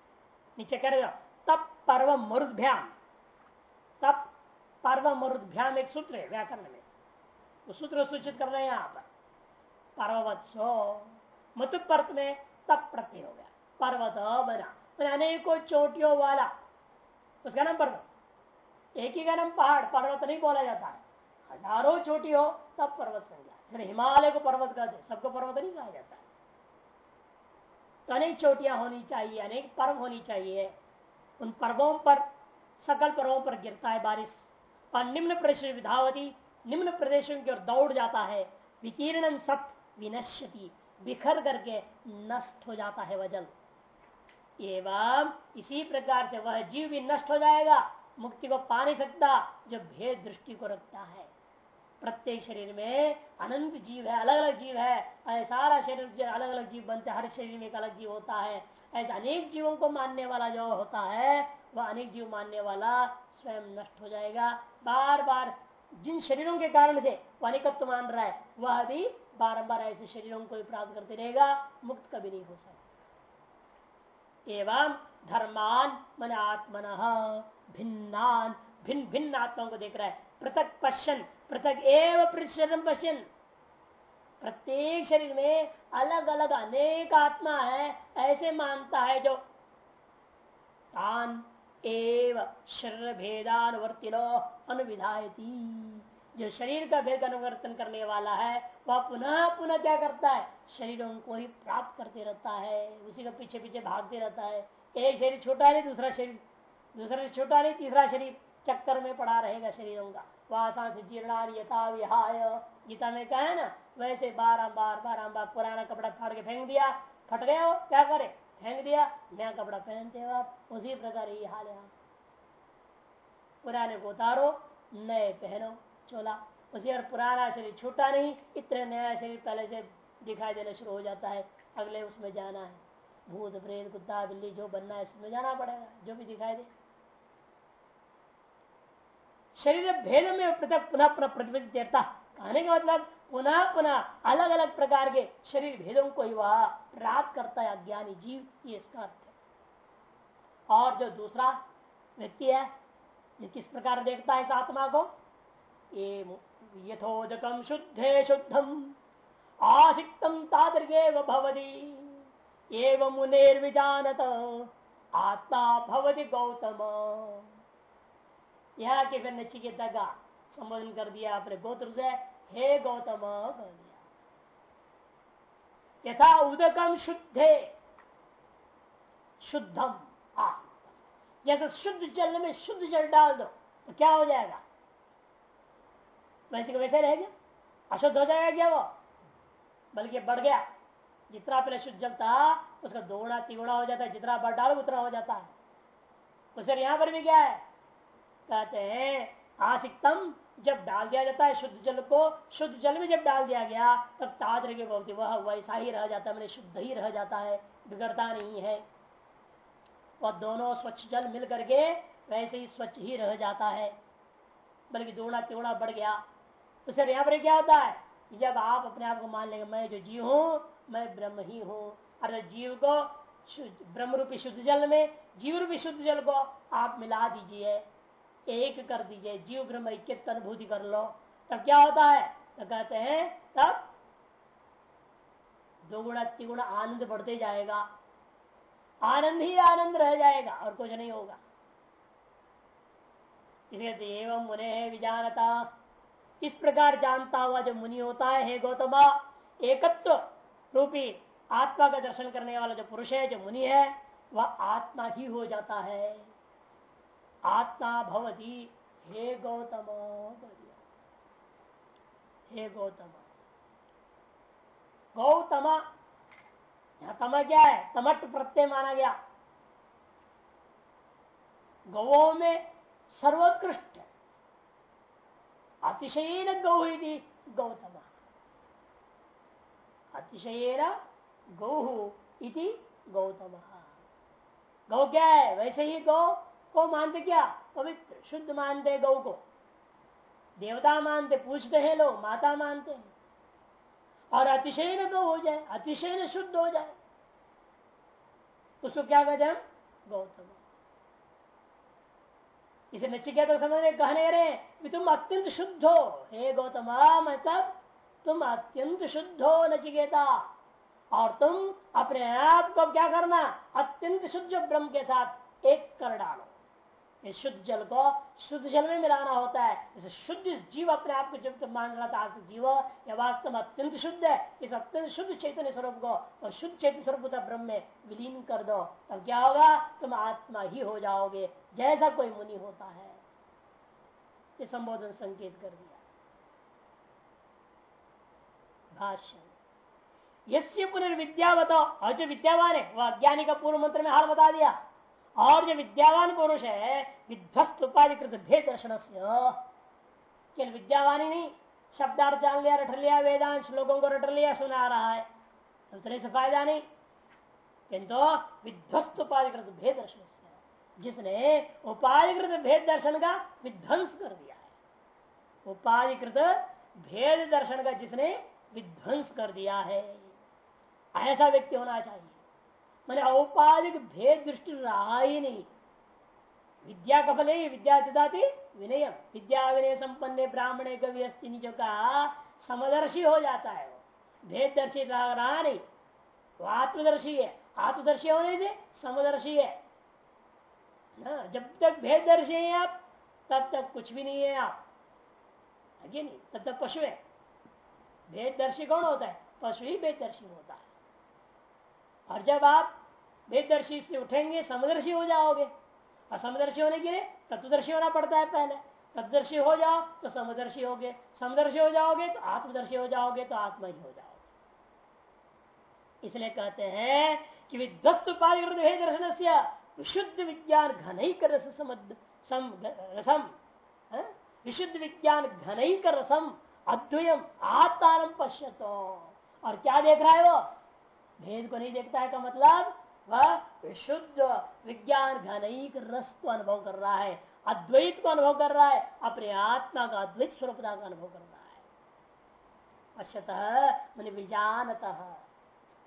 नीचे कह तप पर्व मरुद्भ्याम। तप पर्व मरुद्भ्याम एक सूत्र है, व्याकरण में। वो सूत्र सूचित कर रहे हैं यहाँ पर। पर्ववत्सो मत पर्त में तप प्रत्यय हो गया। पर्वत बना अनेकों चोटियों वाला, उसका नाम पर्वत। एक ही का नाम पहाड़, पर्वत नहीं बोला जाता। है हज़ारों चोटी हो, तब पर्वत संज्ञा। हिमालय को पर्वत कहते सबको पर्वत नहीं कहा जाता। है तो अनेक चोटियाँ होनी चाहिए, अनेक पर्व होनी चाहिए। उन पर्वों पर, सकल पर्वों पर गिरता है बारिश। और निम्न प्रदेश विधावती निम्न प्रदेशों की ओर दौड़ जाता है। विकीर्ण सत विनश्यति, बिखर करके नष्ट हो जाता है वजल एवं इसी प्रकार से वह जीव भी नष्ट हो जाएगा, मुक्ति को पा नहीं सकता, जो भेद दृष्टि को रखता है। प्रत्येक शरीर में अनंत जीव है अलग अलग जीव है सारा शरीर अलग अलग जीव बनते हर शरीर में एक अलग जीव होता है। ऐसे अनेक जीवों को मानने वाला जो होता है, वह अनेक जीव मानने वाला स्वयं नष्ट हो जाएगा। बार बार जिन शरीरों के कारण से अनेकत्व मान रहा है, वह भी बारंबार ऐसे शरीरों को प्राप्त करते रहेगा, मुक्त कभी नहीं हो सकता। एवं धर्मान मन आत्मन, भिन्नान, भिन्न भिन्न आत्माओं को देख रहा है। पृथक पश्चन पृथक एवं शरीर पश्चन प्रत्येक शरीर में अलग अलग अनेक आत्मा है, ऐसे मानता है जो तान एव शरीर भेदानुवर्तिनो अनुविधायती। जो शरीर का भेद अनुवर्तन करने वाला है, वह पुनः पुनः क्या करता है? शरीरों को ही प्राप्त करते रहता है, उसी का पीछे पीछे भागते रहता है। एक शरीर छोटा नहीं, दूसरा शरीर। दूसरा शरीर छोटा नहीं, तीसरा शरीर चक्कर में पड़ा रहेगा शरीरों का। वासा से जीर्णा यथा विहाय। गीता में कहा है ना, वैसे बारम्बार बारम्बार पुराना कपड़ा फाड़ के फेंक दिया, फट गया हो क्या करे? फेंक दिया, नया कपड़ा पहनते हो आप, उसी प्रकार यही हाल है पुराने को उतारो, नए पहनो, चोला। उसी और पुराना शरीर छूटा नहीं, इतने नया शरीर पहले से दिखाई देना शुरू हो जाता है, अगले उसमें जाना है। भूत, प्रेत, कुत्ता, बिल्ली, जो बनना है, इसमें जाना पड़ेगा, जो भी दिखाई दे। शरीर भेद में पृथक पुनः पुनः प्रतिबिंब देता कहने का मतलब पुनः पुनः अलग अलग प्रकार के शरीर भेदों को ही वह प्राप्त करता है, अज्ञानी जीव, ये इसका अर्थ है। और जो दूसरा व्यक्ति है जो किस प्रकार देखता है इस आत्मा को? ये यथोदकम शुद्धे शुद्धम आसिक्तम तादृगे भवदी एवं मुनेर्विजानत, आत्मा भवती गौतम। यह के फिर नचिकेता का संबोधन कर दिया अपने गोत्र से हे गौतम, यथा उदकम शुद्धे शुद्धम आसितम जैसे शुद्ध जल में शुद्ध जल डाल दो तो क्या हो जाएगा? वैसे वैसे रहेगा अशुद्ध हो जाएगा क्या वो? बल्कि बढ़ गया। जितना पहले शुद्ध जल था, उसका दोगुना, तिगुना हो जाता है। जितना बढ़ डालो, उतना हो जाता है। तो सर यहाँ पर भी क्या है? कहते हैं आसिकतम जब डाल दिया जाता है शुद्ध जल को, शुद्ध जल में जब डाल दिया गया, तब ताद्र के बोलते, वह वैसा ही रह जाता है, मैंने शुद्ध ही रह जाता है, बिगड़ता नहीं है। वह दोनों स्वच्छ जल मिल करके वैसे ही स्वच्छ ही रह जाता है। बल्कि दोगुना तिगुना बढ़ गया। तो सर यहाँ पर क्या होता है? जब आप अपने आप को मान लेंगे, मैं जो जीव हूँ, मैं ब्रह्म ही हूँ। अर्थात जीव को ब्रह्म रूपी शुद्ध जल में जीव रूपी शुद्ध जल को आप मिला दीजिए। एक कर दीजिए, जीव ब्रह्म ऐक्य अनुभूति कर लो। तब क्या होता है? तो कहते हैं, तब दोगुणा तिगुणा आनंद बढ़ते जाएगा। आनंद ही आनंद रह जाएगा और कुछ नहीं होगा। इसलिए एवं मुने है विजानता। इस प्रकार जानता हुआ जो मुनि होता है, हे गौतमा, एकत्व रूपी आत्मा का दर्शन करने वाला जो पुरुष है, जो मुनि है, वह आत्मा ही हो जाता है। आत्मा भवती। हे गौतम हे गौतम। गौतम, यहाँ तमा क्या है? तमट प्रत्यय माना गया। गौ में सर्वोत्कृष्ट अतिशयन गौ गौतम। अतिशयन गौ इति गौतम। गौ क्या है? वैसे ही गौ को मानते क्या? पवित्र, शुद्ध मानते गौ को। देवता मानते पूछते हैं लोग, माता मानते हैं। और अतिशय न गौ हो जाए, अतिशय न शुद्ध हो जाए, उसको क्या कहते हैं गौतम। इसे नचिकेत तो समझने कहने रहे, कि तुम अत्यंत शुद्ध हो। हे गौतम मतलब तुम अत्यंत शुद्ध हो, नचिकेता। और तुम अपने आप को क्या करना, अत्यंत शुद्ध ब्रह्म के साथ एक कर डालो। इस शुद्ध जल को शुद्ध जल में मिलाना होता है। इसे शुद्ध जीव अपने आप को जब मान रहा था जीव, यह वास्तव में अत्यंत शुद्ध है। इस अत्यंत शुद्ध चैतन्य स्वरूप को और शुद्ध चैतन्य स्वरूप होता ब्रह्म में विलीन कर दो। तब क्या होगा? तुम आत्मा ही हो जाओगे, जैसा कोई मुनि होता है। ये संबोधन संकेत कर दिया। भाष्य। यस्य पुनर्विद्यावत और जो विद्यावान है, वह अज्ञानी का पूर्व मंत्र में हाल बता दिया। और जो विद्यावान पुरुष है विध्वस्त उपाधिकृत भेद दर्शन से विद्यावान ही नहीं शब्दार्थ जान लिया रट लिया वेदांश लोगों को रट लिया सुना रहा है। उतने से फ़ायदा नहीं। किंतु विध्वस्त उपाधिकृत भेद दर्शन जिसने उपाधिकृत भेद दर्शन का विध्वंस कर दिया है। उपाधिकृत भेद दर्शन का जिसने विध्वंस कर दिया है। ऐसा व्यक्ति होना चाहिए। मैंने औपाधिक भेद दृष्टि रहा ही नहीं। विद्या का फल विद्या दिदाती विनय विद्या विनय संपन्न ब्राह्मण कवि अस्थि का समदर्शी हो जाता है वो। भेददर्शी रहा नहीं। वो आत्मदर्शी है। आत्मदर्शी होने से समदर्शी है। ना, जब तक भेददर्शी है आप, तब तक कुछ भी नहीं है आप। नहीं? तब तक पशु है। भेददर्शी कौन होता है? पशु ही भेददर्शी होता है। और जब आप वेदर्शी से उठेंगे, समदर्शी हो जाओगे। और समदर्शी होने के लिए तत्वदर्शी होना पड़ता है पहले। तत्दर्शी हो जाओ तो समदर्शी हो समदर्शी हो जाओगे तो आत्मदर्शी हो जाओगे तो आत्मा ही हो जाओगे। इसलिए कहते हैं कि विध्वस्त उपाधि दर्शन से विशुद्ध विज्ञान घनिक रसम विशुद्ध विज्ञान घनिक रसम अद्वयम आत्म पश्यतो। और क्या देख रहा है वो? भेद को नहीं देखता है का मतलब? वह विशुद्ध विज्ञान घनिक रस को अनुभव कर रहा है, अद्वैत को अनुभव कर रहा है, अपने आत्मा का अद्वैत स्वरूपता का अनुभव कर रहा है। पश्यत मुनि विजानत,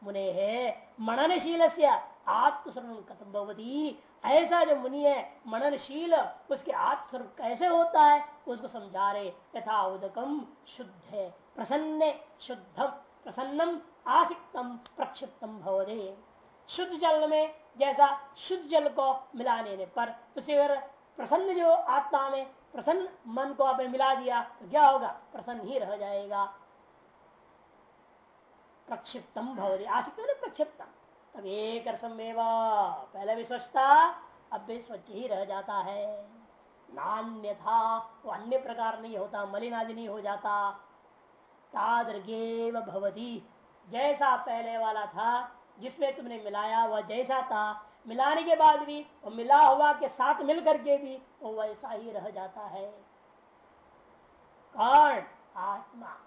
मुने मननशील से आत्मस्वरूप कथम भवती? ऐसा जो मुनि है, मननशील, उसके आत्मस्वरूप कैसे होता है? उसको समझा रहे यथा उदकम शुद्ध है प्रसन्न शुद्धम प्रसन्नम आसिक्तम प्रक्षिप्तम भवदे शुद्ध जल में जैसा शुद्ध जल को मिलाने पर उसे अगर प्रसन्न जो आत्मा में प्रसन्न मन को आपने मिला दिया तो क्या होगा? प्रसन्न ही रह जाएगा। प्रक्षिप्तम भवदे आसिक्तम प्रक्षिप्तम? तब एक पहले भी स्वच्छता, अब भी स्वच्छ ही रह जाता है। नान्य था वो अन्य प्रकार नहीं होता, मलिनादि नहीं हो जाता। तादृगेव भवती। जैसा पहले वाला था जिसमें तुमने मिलाया वह जैसा था, मिलाने के बाद भी वो मिला हुआ के साथ मिल करके भी वो वैसा ही रह जाता है। कौन आत्मा।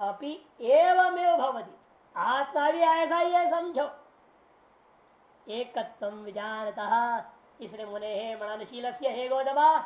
अपि एवं भवती। आत्मा भी ऐसा ही है, समझो। एक विजानता। इसलिए मुने हे मननशील हे गौतमा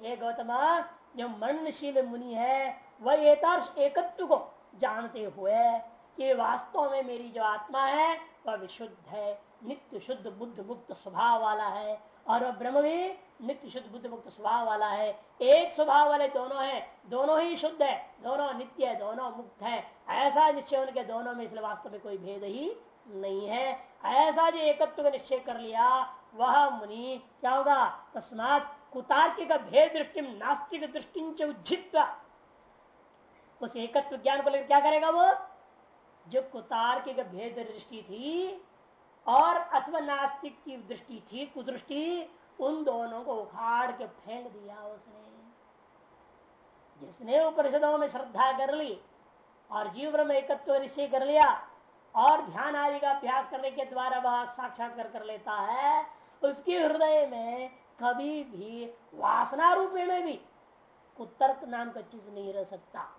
हे गौतमा, जो मननशील मुनि है, वह एकत्व को जानते हुए कि वास्तव में मेरी जो आत्मा है वह विशुद्ध है, नित्य शुद्ध बुद्ध मुक्त स्वभाव वाला है। और वह ब्रह्म भी नित्य शुद्ध बुद्ध मुक्त स्वभाव वाला है। एक स्वभाव वाले दोनों है, दोनों ही शुद्ध है, दोनों नित्य है, दोनों मुक्त है। ऐसा निश्चय उनके दोनों में इसलिए वास्तव में कोई भेद ही नहीं है। ऐसा जो एकत्व का निश्चय कर लिया, वह मुनि क्या होगा? तस्मात कुतार्किक भेद दृष्टि नास्तिक दृष्टि उज्जित उस एकत्व ज्ञान को लेकर क्या करेगा वो? जो कुतार्किक भेद दृष्टि थी और अथवा नास्तिक की दृष्टि थी, कुदृष्टि, उन दोनों को उखाड़ के फेंक दिया उसने। जिसने उपनिषदों में श्रद्धा कर ली और जीवन में एकत्व निश्चय कर लिया और ध्यान आदि का अभ्यास करने के द्वारा वह साक्षात्कार कर लेता है, उसके हृदय में कभी भी वासना रूपेण भी कुतर्क नाम का चीज़ नहीं रह सकता।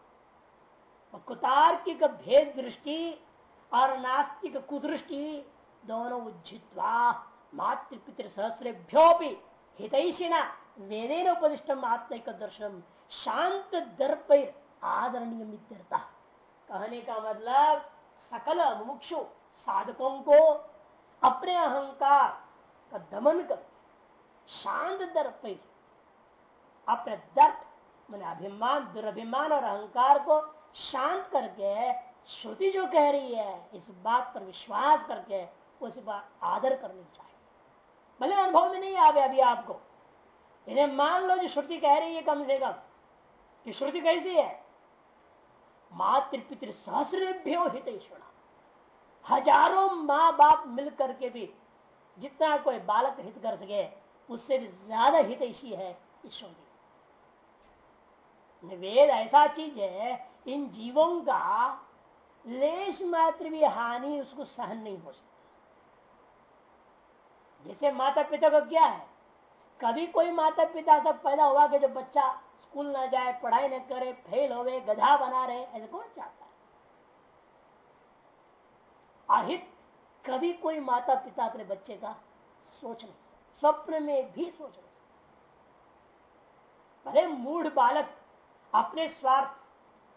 कुतार्किक भेद दृष्टि और नास्तिक कुदृष्टि दोनों उज्जित्वा मातृपितृ सहस्रेभ्योपि हितैषिणा वेदेन उपदिष्टम आत्मिक दर्शन शांत दर्प आदरणीय कहने का मतलब सकल मुमुक्षु, साधकों को, अपने अहंकार का दमन कर, शांत दर्प अपने दर्प, मैंने अभिमान, दुर्भिमान और अहंकार को शांत करके, श्रुति जो कह रही है, इस बात पर विश्वास करके उस बात आदर करनी चाहिए। भले अनुभव में नहीं आवे अभी आपको। इन्हें मान लो जो श्रुति कह रही है कम से कम। कि श्रुति कैसी है? मातृ मातृपितृ सहस्रेभ्यो हितेश्वरा हज़ारों माँ बाप मिल करके भी जितना कोई बालक हित कर सके, उससे भी ज़्यादा हितैषी है ईश्वरी वेद ऐसा चीज़ है इन जीवों का लेश मात्र भी हानि उसको सहन नहीं हो सकता। जैसे माता पिता को क्या है? कभी कोई माता पिता सब पैदा हुआ कि जो बच्चा स्कूल ना जाए, पढ़ाई न करे, फेल हो गए गधा बना रहे, ऐसे कौन चाहता है? अहित कभी कोई माता पिता अपने बच्चे का सोच नहीं स्वप्न में भी सोच नहीं भले मूढ़ बालक अपने स्वार्थ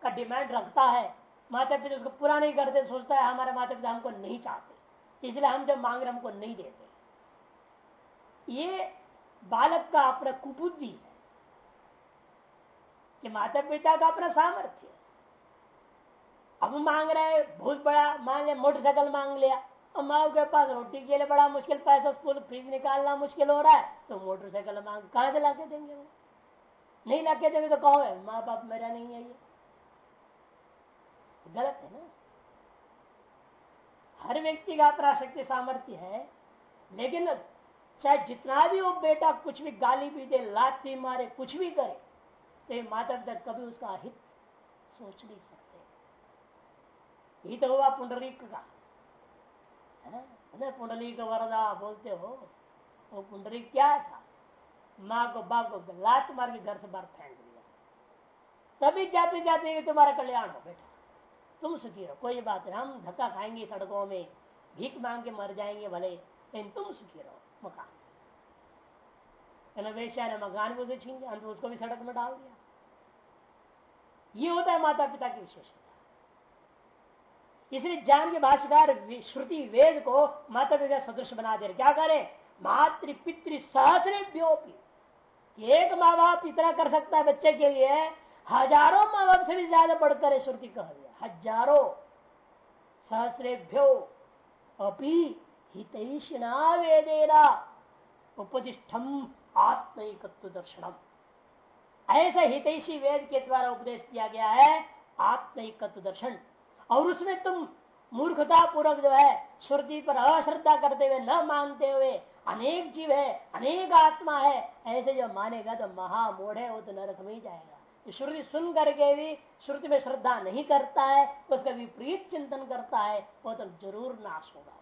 का डिमांड रखता है। माता पिता उसको पूरा नहीं करते, सोचता है हमारे माता पिता हमको नहीं चाहते। इसलिए हम जब मांग रहे हमको नहीं देते। ये बालक का अपना कुबुद्धि है कि माता पिता का अपना सामर्थ्य अब मांग रहे बहुत बड़ा मान लिया, मोटरसाइकिल मांग लिया। और माँ के पास रोटी के लिए बड़ा मुश्किल, पैसा, स्कूल, फ़ीस निकालना मुश्किल हो रहा है तो मोटरसाइकिल मांग कहा से ला के देंगे वो? नहीं ला देंगे तो कहो है? माँ बाप मेरा नहीं है ये। गलत है ना? हर व्यक्ति का अपना शक्ति सामर्थ्य है, लेकिन चाहे जितना भी वो बेटा कुछ भी गाली भी दे, लाठी मारे, कुछ भी करे तो माता पिता कभी उसका हित सोच नहीं सकते। ही तो हुआ पुंडरीक का। है पुंडरीक वरदा बोलते हो, वो पुंडरीक क्या था? माँ को, बाप को लात मार के घर से बाहर फेंक दिया। तभी जाते जाते तुम्हारा कल्याण हो, बेटा। तुम सुखी रहो, कोई बात नहीं, हम धक्का खाएँगे सड़कों में, भीख मांग के मर जाएँगे भले, लेकिन तुम सुखी रहो, मकान। वेश्या ने मकान में उसे छीन लिया अंत उसको भी सड़क में डाल दिया। ये होता है माता पिता की विशेषता। इसलिए जान के भाष्यकार श्रुति वेद को माता पिता सदृश बना दे क्या करे? मातृ पितृ सहस्रेभ्योपी एक माँ बाप इतना कर सकता है बच्चे के लिए, हज़ारों माँ बाप से भी ज़्यादा बढ़कर है श्रुति कह दिया। हज़ारों सहस्रेभ्यो अपी हितैषिणा वेदेना उपदिष्टम आत्मिकत्व दर्शनम ऐसे हितैषी वेद के द्वारा उपदेश किया गया है आत्मिकत्व दर्शन और उसमें तुम मूर्खता पूर्वक जो है, श्रुति पर अश्रद्धा करते हुए न मानते हुए अनेक जीव है, अनेक आत्मा है, ऐसे जो मानेगा तो महामूढ़ है, वो तो नरक में ही जाएगा। श्रुति सुन करके भी श्रुति में श्रद्धा नहीं करता है, उसका विपरीत चिंतन करता है, वो तो ज़रूर नाश होगा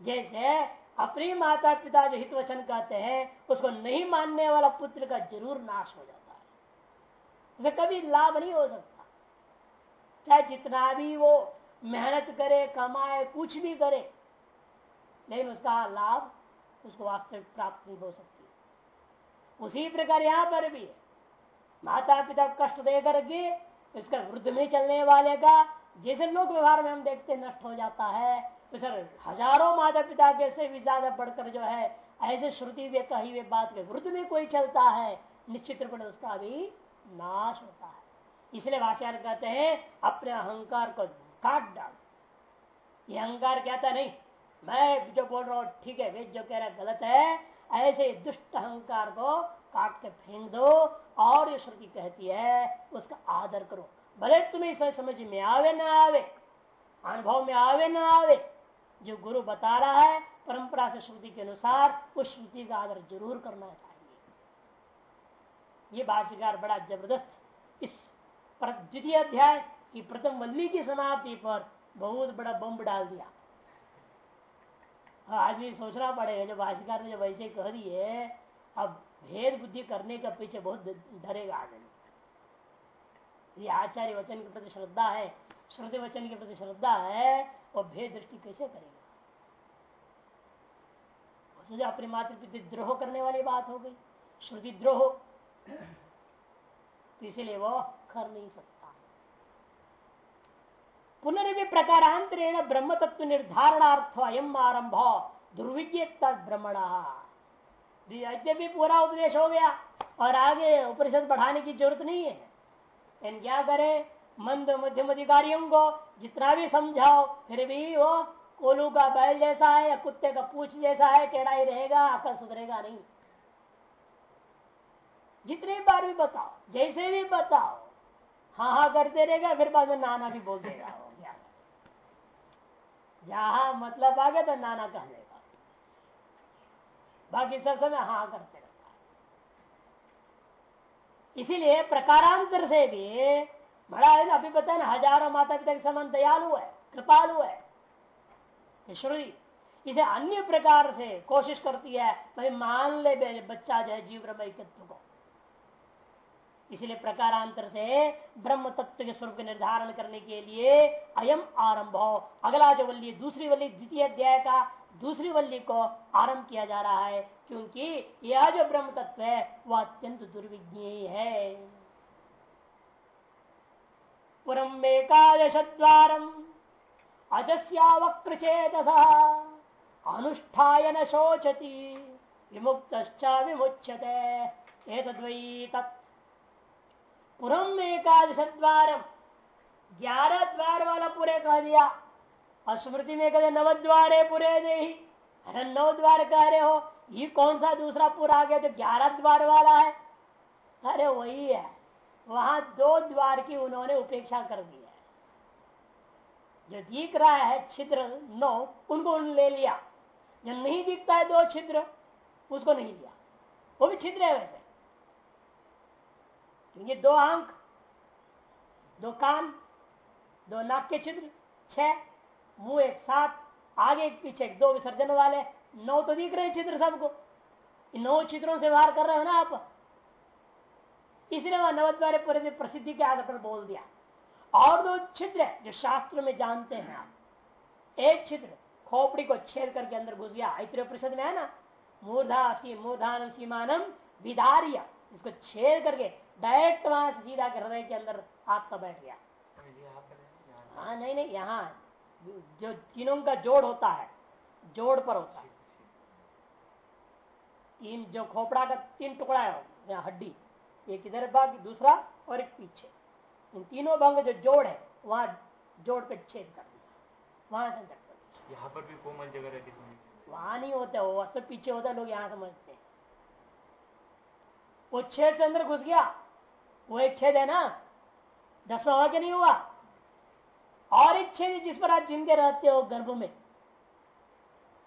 जैसे अपनी माता पिता जो हित वचन कहते हैं, उसको नहीं मानने वाला पुत्र का ज़रूर नाश हो जाता है। उसे कभी लाभ नहीं हो सकता। चाहे जितना भी वो मेहनत करे, कमाए, कुछ भी करे, लेकिन उसका लाभ उसको वास्तविक प्राप्त नहीं हो सकती। उसी प्रकार यहाँ पर भी माता पिता कष्ट दे करके इसका वृद्ध में चलने वाले का जैसे लोक व्यवहार में हम देखते नष्ट हो जाता है। तो सर हज़ारों माता पिता के से भी ज़्यादा बढ़कर जो है, ऐसे श्रुति वे, कही हुए बात के वृद्ध में कोई चलता है, निश्चित रूप में उसका भी नाश होता है। इसलिए भाषार कहते हैं, अपने अहंकार को काट डाल। ये अहंकार कहता नहीं? मैं जो बोल रहा हूँ, ठीक है, वे जो कह रहा गलत है। ऐसे दुष्ट अहंकार को काट के फेंक दो और ये श्रुति कहती है उसका आदर करो। भले तुम्हें इसे समझ में आवे ना आवे अनुभव में आवे ना आवे जो गुरु बता रहा है परंपरा से श्रुति के अनुसार उस श्रुति का आदर ज़रूर करना चाहिए। ये भाष्यकार बड़ा ज़बरदस्त इस द्वितीय अध्याय की प्रथम वल्ली की समाप्ति पर बहुत बड़ा बम डाल दिया। हाँ, भी सोचना पड़ेगा जो भाष्यकार ने जो वैसे कह दिए अब भेद बुद्धि करने का पीछे बहुत डरेगा आदमी। आचार्य वचन के प्रति श्रद्धा है श्रुति वचन के प्रति श्रद्धा है, वो भेद दृष्टि कैसे करेगा? सोचा अपने मातृ द्रोह करने वाली बात हो गई, श्रुति द्रोह तो इसीलिए वो कर नहीं सकता। पुनर्वि प्रकारांतरेण ब्रह्म तत्व निर्धारणार्थ अयम आरंभ दुर्विज्ञ भ्रमण भी पूरा उपदेश हो गया और आगे उपनिषद बढ़ाने की ज़रूरत नहीं है इन क्या करें? मंद मध्यम अधिकारियों को जितना भी समझाओ, फिर भी वो कोलू का बैल जैसा है या कुत्ते का पूछ जैसा है, टेढ़ा ही रहेगा अकल सुधरेगा नहीं। जितनी बार भी बताओ, जैसे भी बताओ हाँ हाँ करते रहेगा, फिर बाद में नाना भी बोल देगा जहाँ मतलब आ गया तो नाना कह देगा। बाकी सब समय हाँ करते रहता है। इसीलिए प्रकारांतर से भी बड़ा है ना अभी पता ना, हज़ारों माता पिता के समान दयालु है, कृपालु है। श्रुति इसे अन्य प्रकार से कोशिश करती है, भाई मान ले बच्चा जो है जीव ब्रह्म को। इसलिए प्रकारांतर से ब्रह्म तत्व के स्वरूप निर्धारण करने के लिए अयम आरंभ हो। अगला जो वल्ली, दूसरी वल्ली, द्वितीय अध्याय का दूसरी वल्ली को आरंभ किया जा रहा है, क्योंकि यह जो ब्रह्म तत्व है, वह अत्यंत दुर्विज्ञ है। पुरम एकादश द्वारम अजस्यावक्रचेत अनुष्ठाय न शोचती विमुक्त विमुच्यते एतद्वयी पुरम एकादश ग्यारह द्वार वाला पूरे कह दिया। स्मृति में कहते नव द्वारे पूरे दे अरे नौ द्वार कह रहे हो, ये कौन सा दूसरा पूरा आ गया जो ग्यारह द्वार वाला है? अरे वही है। वहाँ दो द्वार की उन्होंने उपेक्षा कर दी है। जो दिख रहा है छिद्र नौ, उनको ले लिया। जो नहीं दिखता है दो छिद्र, उसको नहीं लिया। वो भी छिद्र है वैसे। क्योंकि दो आँख दो कान, दो नाक के छिद्र, छह मुँह एक साथ आगे एक पीछे दो विसर्जन वाले। नौ तो दिख रहे छिद्र सबको। नौ छिद्रों से व्यवहार कर रहे हो ना आप? इसलिए वह नवद्वार प्रसिद्धि के आधार पर बोल दिया। और दो छिद्र जो शास्त्र में जानते हैं आप। एक छिद्र खोपड़ी को छेद करके अंदर घुस गया। इतने प्रसिद्ध में है ना? मूर्धा सी मूर्धान सीमानम विदार्य। इसको छेद करके डायरेक्ट वहाँ से सीधा के हृदय के अंदर आत्मा बैठ गया। हाँ नहीं नहीं यहाँ जो तीनों का जोड़ होता है जोड़ पर होता है। तीन जो खोपड़ा का तीन टुकड़ा है यहाँ हड्डी एक इधर भाग दूसरा और एक पीछे। इन तीनों भाग जो जोड़ है वहाँ जोड़ पे छेद कर दिया। वहाँ से कर यहाँ पर भी कोमल जगह रहती है वहाँ नहीं होता वो सब पीछे होता है लोग यहाँ समझते हैं। वो छेद से अंदर घुस गया वो एक छेद है ना? दसवा हुआ कि नहीं हुआ? और एक छेद जिस पर आप जिंदे रहते हो गर्भ में,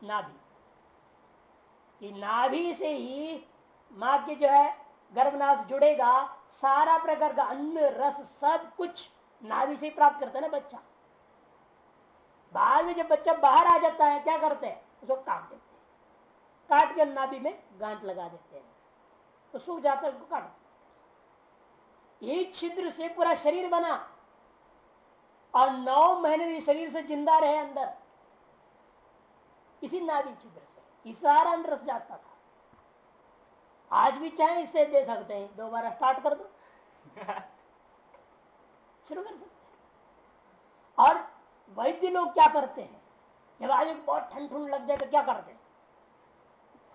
नाभि। नाभि से ही माँ के जो है, गर्भनाथ जुड़ेगा, सारा प्रकार का अन्न, रस, सब कुछ नाभि से प्राप्त करता है ना बच्चा। बाद में जब बच्चा बाहर आ जाता है, क्या करते हैं? उसको काट देते हैं। काट के नाभि में गांठ लगा देते हैं। तो सूख जाता है, उसको काट। एक छिद्र से पूरा शरीर बना और नौ महीने भी शरीर से ज़िंदा रहे अंदर। इसी नाभि छिद्र से। इशारा अंदर रस जाता था। आज भी चाहे इसे दे सकते हैं। दोबारा स्टार्ट कर दो। शुरू कर सकते और वैद्य लोग क्या करते हैं? जब आज बहुत ठंड ठंड लग जाए तो क्या करते हैं?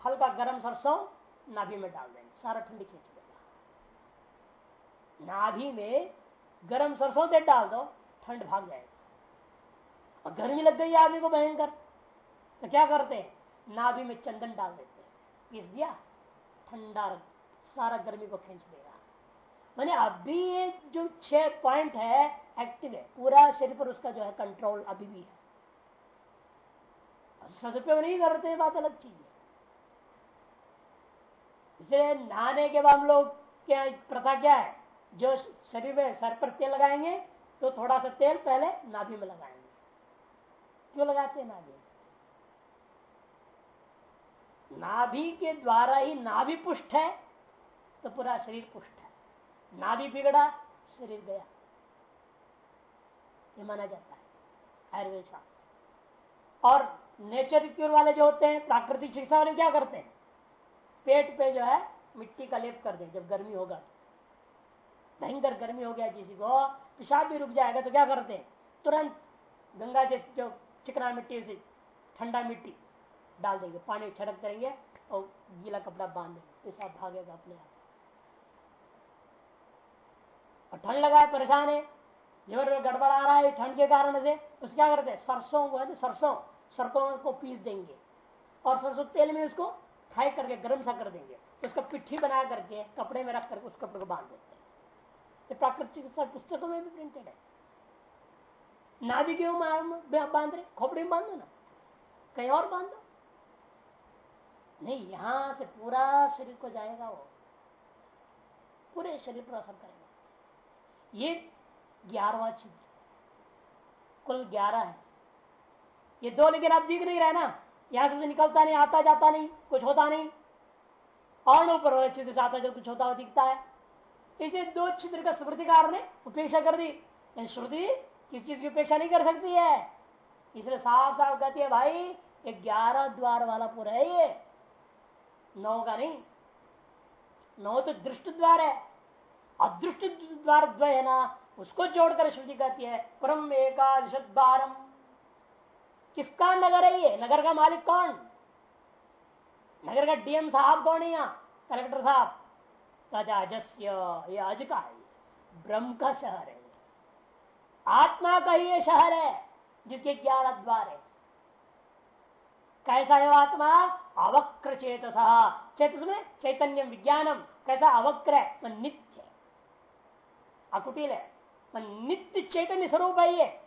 हल्का गर्म सरसों नाभि में डाल देंगे। सारा ठंडी खींच देगा। नाभि में गर्म सरसों दे डाल दो। ठंड भाग जाएगा। और गर्मी लग गई आदमी को भयंकर। तो क्या करते हैं? नाभि में चंदन डाल देते हैं। पीस दिया, ठंडा सारा गर्मी को खींच देगा मैंने अभी ये जो छह पॉइंट है एक्टिव है, पूरा शरीर पर उसका जो है कंट्रोल अभी भी है। सदुपयोग नहीं करते बात अलग चीज़ है। इसलिए नहाने के बाद हम लोग क्या, प्रथा क्या है? जो शरीर में सर पर तेल लगाएँगे तो थोड़ा सा तेल पहले नाभि में लगाएँगे। क्यों लगाते हैं नाभि? नाभि के द्वारा ही नाभि पुष्ट है तो पूरा शरीर पुष्ट है। नाभि बिगड़ा, शरीर गया। ये माना जाता है, आयुर्वेद शास्त्र। और नेचर क्योर वाले जो होते हैं, प्राकृतिक चिकित्सा वाले क्या करते हैं? पेट पे जो है, मिट्टी का लेप कर दें, जब गर्मी होगा तो। भयंकर गर्मी हो गया किसी को, पेशाब भी रुक जाएगा तो क्या करते हैं? तुरंत गंगा जैसे जो चिकना मिट्टी से ठंडा मिट्टी डाल देंगे, पानी छड़क करेंगे और गीला कपड़ा बाँध देंगे। पेशाब भागेगा अपने आप। और ठंड लगा है परेशान है। लिवर गड़बड़ आ रहा है ठंड के कारण से उस क्या करते हैं? सरसों को है ना, सरसों सरसों को पीस देंगे। और सरसों तेल में उसको फ्राई करके, गर्म सा कर देंगे। उसका पिट्ठी बना करके, कपड़े में रख करके उस कपड़े को बाँध हैं ये प्राकृतिक पुस्तकों में भी प्रिंटेड है। नाभि क्यों बाँध रहे, खोपड़ी में बाँध ना। कहीं और बाँध। नहीं, यहाँ से पूरा शरीर को जाएगा वो। पूरे शरीर पर असर करेगा। ये ग्यारहवा छिद्र। कुल ग्यारह है। ये दो, लेकिन आप दिख नहीं रहे ना। यहाँ से निकलता नहीं, आता जाता नहीं, कुछ होता नहीं। और ऊपर वाले छिद्र से आता जो कुछ होता हुआ दिखता है। इसे दो छिद्र का स्मृतिकार ने उपेक्षा कर दी। श्रुति किस चीज़ की उपेक्षा नहीं कर सकती है? इसलिए साफ़ साफ़ कहती है, भाई, ये ग्यारह द्वार वाला पूरा है ये। नौ का नहीं। नौ तो दृष्ट द्वार है। अदृष्ट द्वार द्वय है ना, उसको जोड़कर श्रुति कहती है, परम एकादश द्वारम। किसका नगर है ये? नगर का मालिक कौन? नगर का डीएम साहब कौन है यहाँ? कलेक्टर साहब। तजाजस्य ये अज का है ब्रह्म का शहर है आत्मा का ही ये शहर है, जिसके ग्यारह द्वार है। कैसा है आत्मा? अवक्र चेतस। चेतस में चैतन्य विज्ञानम। कैसा अवक्र है? मन नित्य अकुटिल है। मन नित्य चैतन्य स्वरूप है ये।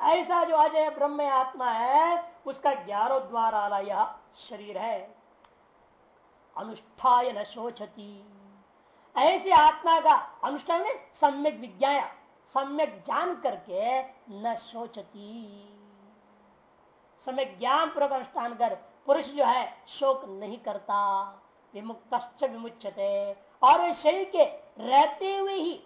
ऐसा जो अजय ब्रह्म आत्मा है, उसका ग्यारह द्वार वाला यह शरीर है। अनुष्ठाय न शोचती। ऐसे आत्मा का अनुष्ठान में सम्यक विज्ञा सम्यक जान करके न शोचती। सम्यक ज्ञान पूर्वक अनुष्ठान कर पुरुष जो है शोक नहीं करता विमुक्त विमुचते और वे शरीर के रहते हुए ही,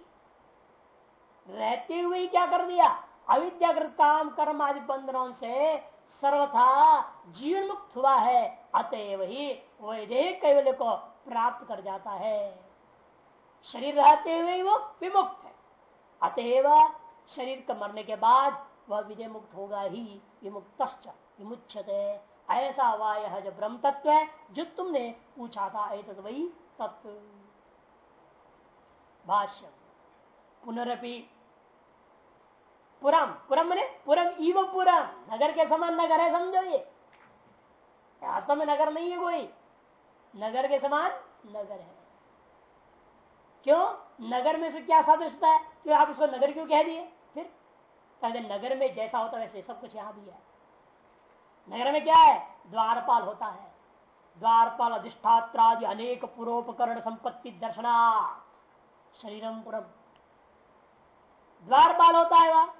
रहते हुए ही क्या कर दिया? अविद्याकृत काम कर्म आदि बंधनों से सर्वथा जीवन मुक्त हुआ है, अतएव ही वैदेहिक कैवल्य को प्राप्त कर जाता है। शरीर रहते हुए वो विमुक्त है। अतएव शरीर के मरने के बाद वह विजय मुक्त होगा ही विमुक्त विमुच्छते ऐसा हुआ यह जो ब्रह्म तत्व है, जो तुमने पूछा था तो वही तत्व। भाष्य पुनरपि पुरम पुरम ने पुरम, इव पुरम। नगर के समान नगर है, समझो ये। वास्तव में नगर नहीं है कोई। नगर के समान नगर है। क्यों? नगर में से क्या सादृशता है? क्यों आप इसको नगर क्यों कह दिए? फिर कहते नगर में जैसा होता है वैसे, सब कुछ यहाँ भी है। नगर में क्या है? द्वारपाल होता है। द्वारपाल अधिष्ठात्रादि अनेक पुरोपकरण संपत्ति दर्शनार्थ शरीरम पुरम। द्वारपाल होता है वह।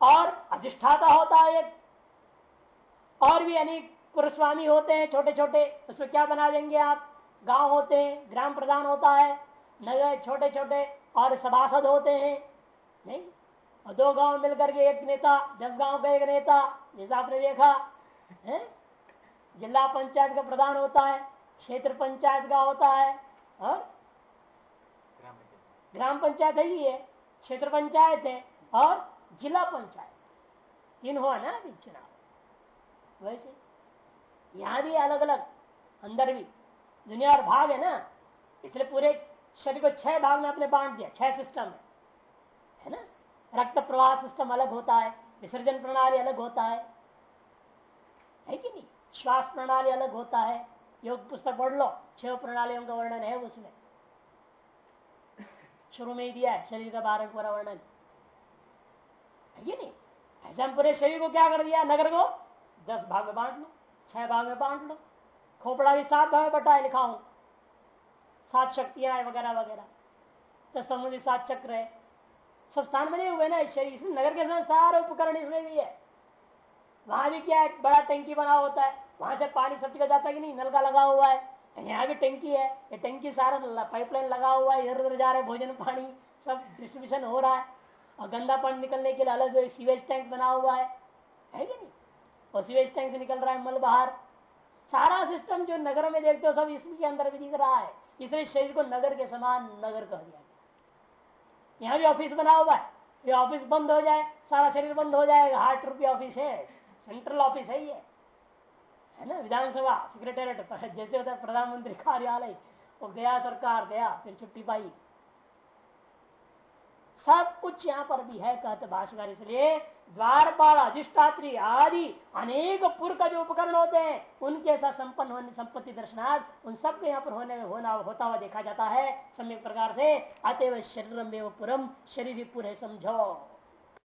और अधिष्ठाता होता है एक। और भी अनेक पुरस्वामी होते हैं छोटे छोटे उसमें क्या बना देंगे आप? गाँव होते हैं ग्राम प्रधान होता है नगर छोटे छोटे और सभासद होते हैं। नहीं और दो गाँव मिलकर के एक नेता दस गाँव का एक नेता जैसा आपने देखा है? जिला पंचायत का प्रधान होता है क्षेत्र पंचायत का होता है और ग्राम पंचायत है ही है क्षेत्र पंचायत है और जिला पंचायत। तीन हुआ ना अभी चुनाव। वैसे, यहाँ भी अलग अलग अंदर भी। दुनिया और भाग है ना, इसलिए पूरे शरीर को छह भाग में अपने बांट दिया, छह सिस्टम है। है ना? रक्त प्रवाह सिस्टम अलग होता है, विसर्जन प्रणाली अलग होता है। है कि नहीं? श्वास प्रणाली अलग होता है। योग पुस्तक पढ़ लो, छह प्रणालियों का वर्णन है उसमें। शुरू में ही दिया है, शरीर का बारह पूरा वर्णन। है नहीं। ऐसा हम पूरे शरीर को क्या कर दिया? नगर को दस भाग में बांट लो, छह भाग में बांट लो। खोपड़ा भी सात भाग में बटा है लिखा हूँ सात शक्तियाँ है, वगैरह वगैरह। तो समुद्र सात चक्र है। सब स्थान बने हुए ना इस शरीर इसमें नगर के समय सारे उपकरण इसमें भी है। वहाँ भी क्या है बड़ा टंकी बना होता है? वहाँ से पानी सब जगह जाता है कि नहीं? नल का लगा हुआ है। यहाँ भी टंकी है। ये टंकी सारा पाइपलाइन लगा हुआ है। इधर उधर जा रहे भोजन पानी। सब डिस्ट्रीब्यूशन हो रहा है। और गंदा पानी निकलने के लिए अलग सीवेज टैंक बना हुआ है। है कि नहीं? और सीवेज टैंक से निकल रहा है मल बाहर। सारा सिस्टम जो नगर में देखते हो, सब इसके अंदर भी दिख रहा है। इसलिए शरीर को नगर के समान नगर कह दिया गया यहाँ भी ऑफ़िस बना हुआ है। ये ऑफ़िस बंद हो जाए, सारा शरीर बंद हो जाएगा। हार्ट रुपया ऑफ़िस है, सेंट्रल ऑफ़िस है ये। है ना? विधानसभा सेक्रेटेरिएट जैसे होता है प्रधानमंत्री कार्यालय। वो गया सरकार, गया, फिर छुट्टी पाई। सब कुछ यहाँ पर भी है, कहते भाषाकार इसलिए, द्वारपाल, अधिष्ठात्री आदि अनेक पुर का जो उपकरण होते हैं, उनके साथ संपन्न होने, संपत्ति दर्शनार्थ, उन सबके यहाँ पर होने, होना, होता हुआ देखा जाता है, सम्यक प्रकार से, अतएव शरीर में पुरम शरीर पुर है समझो।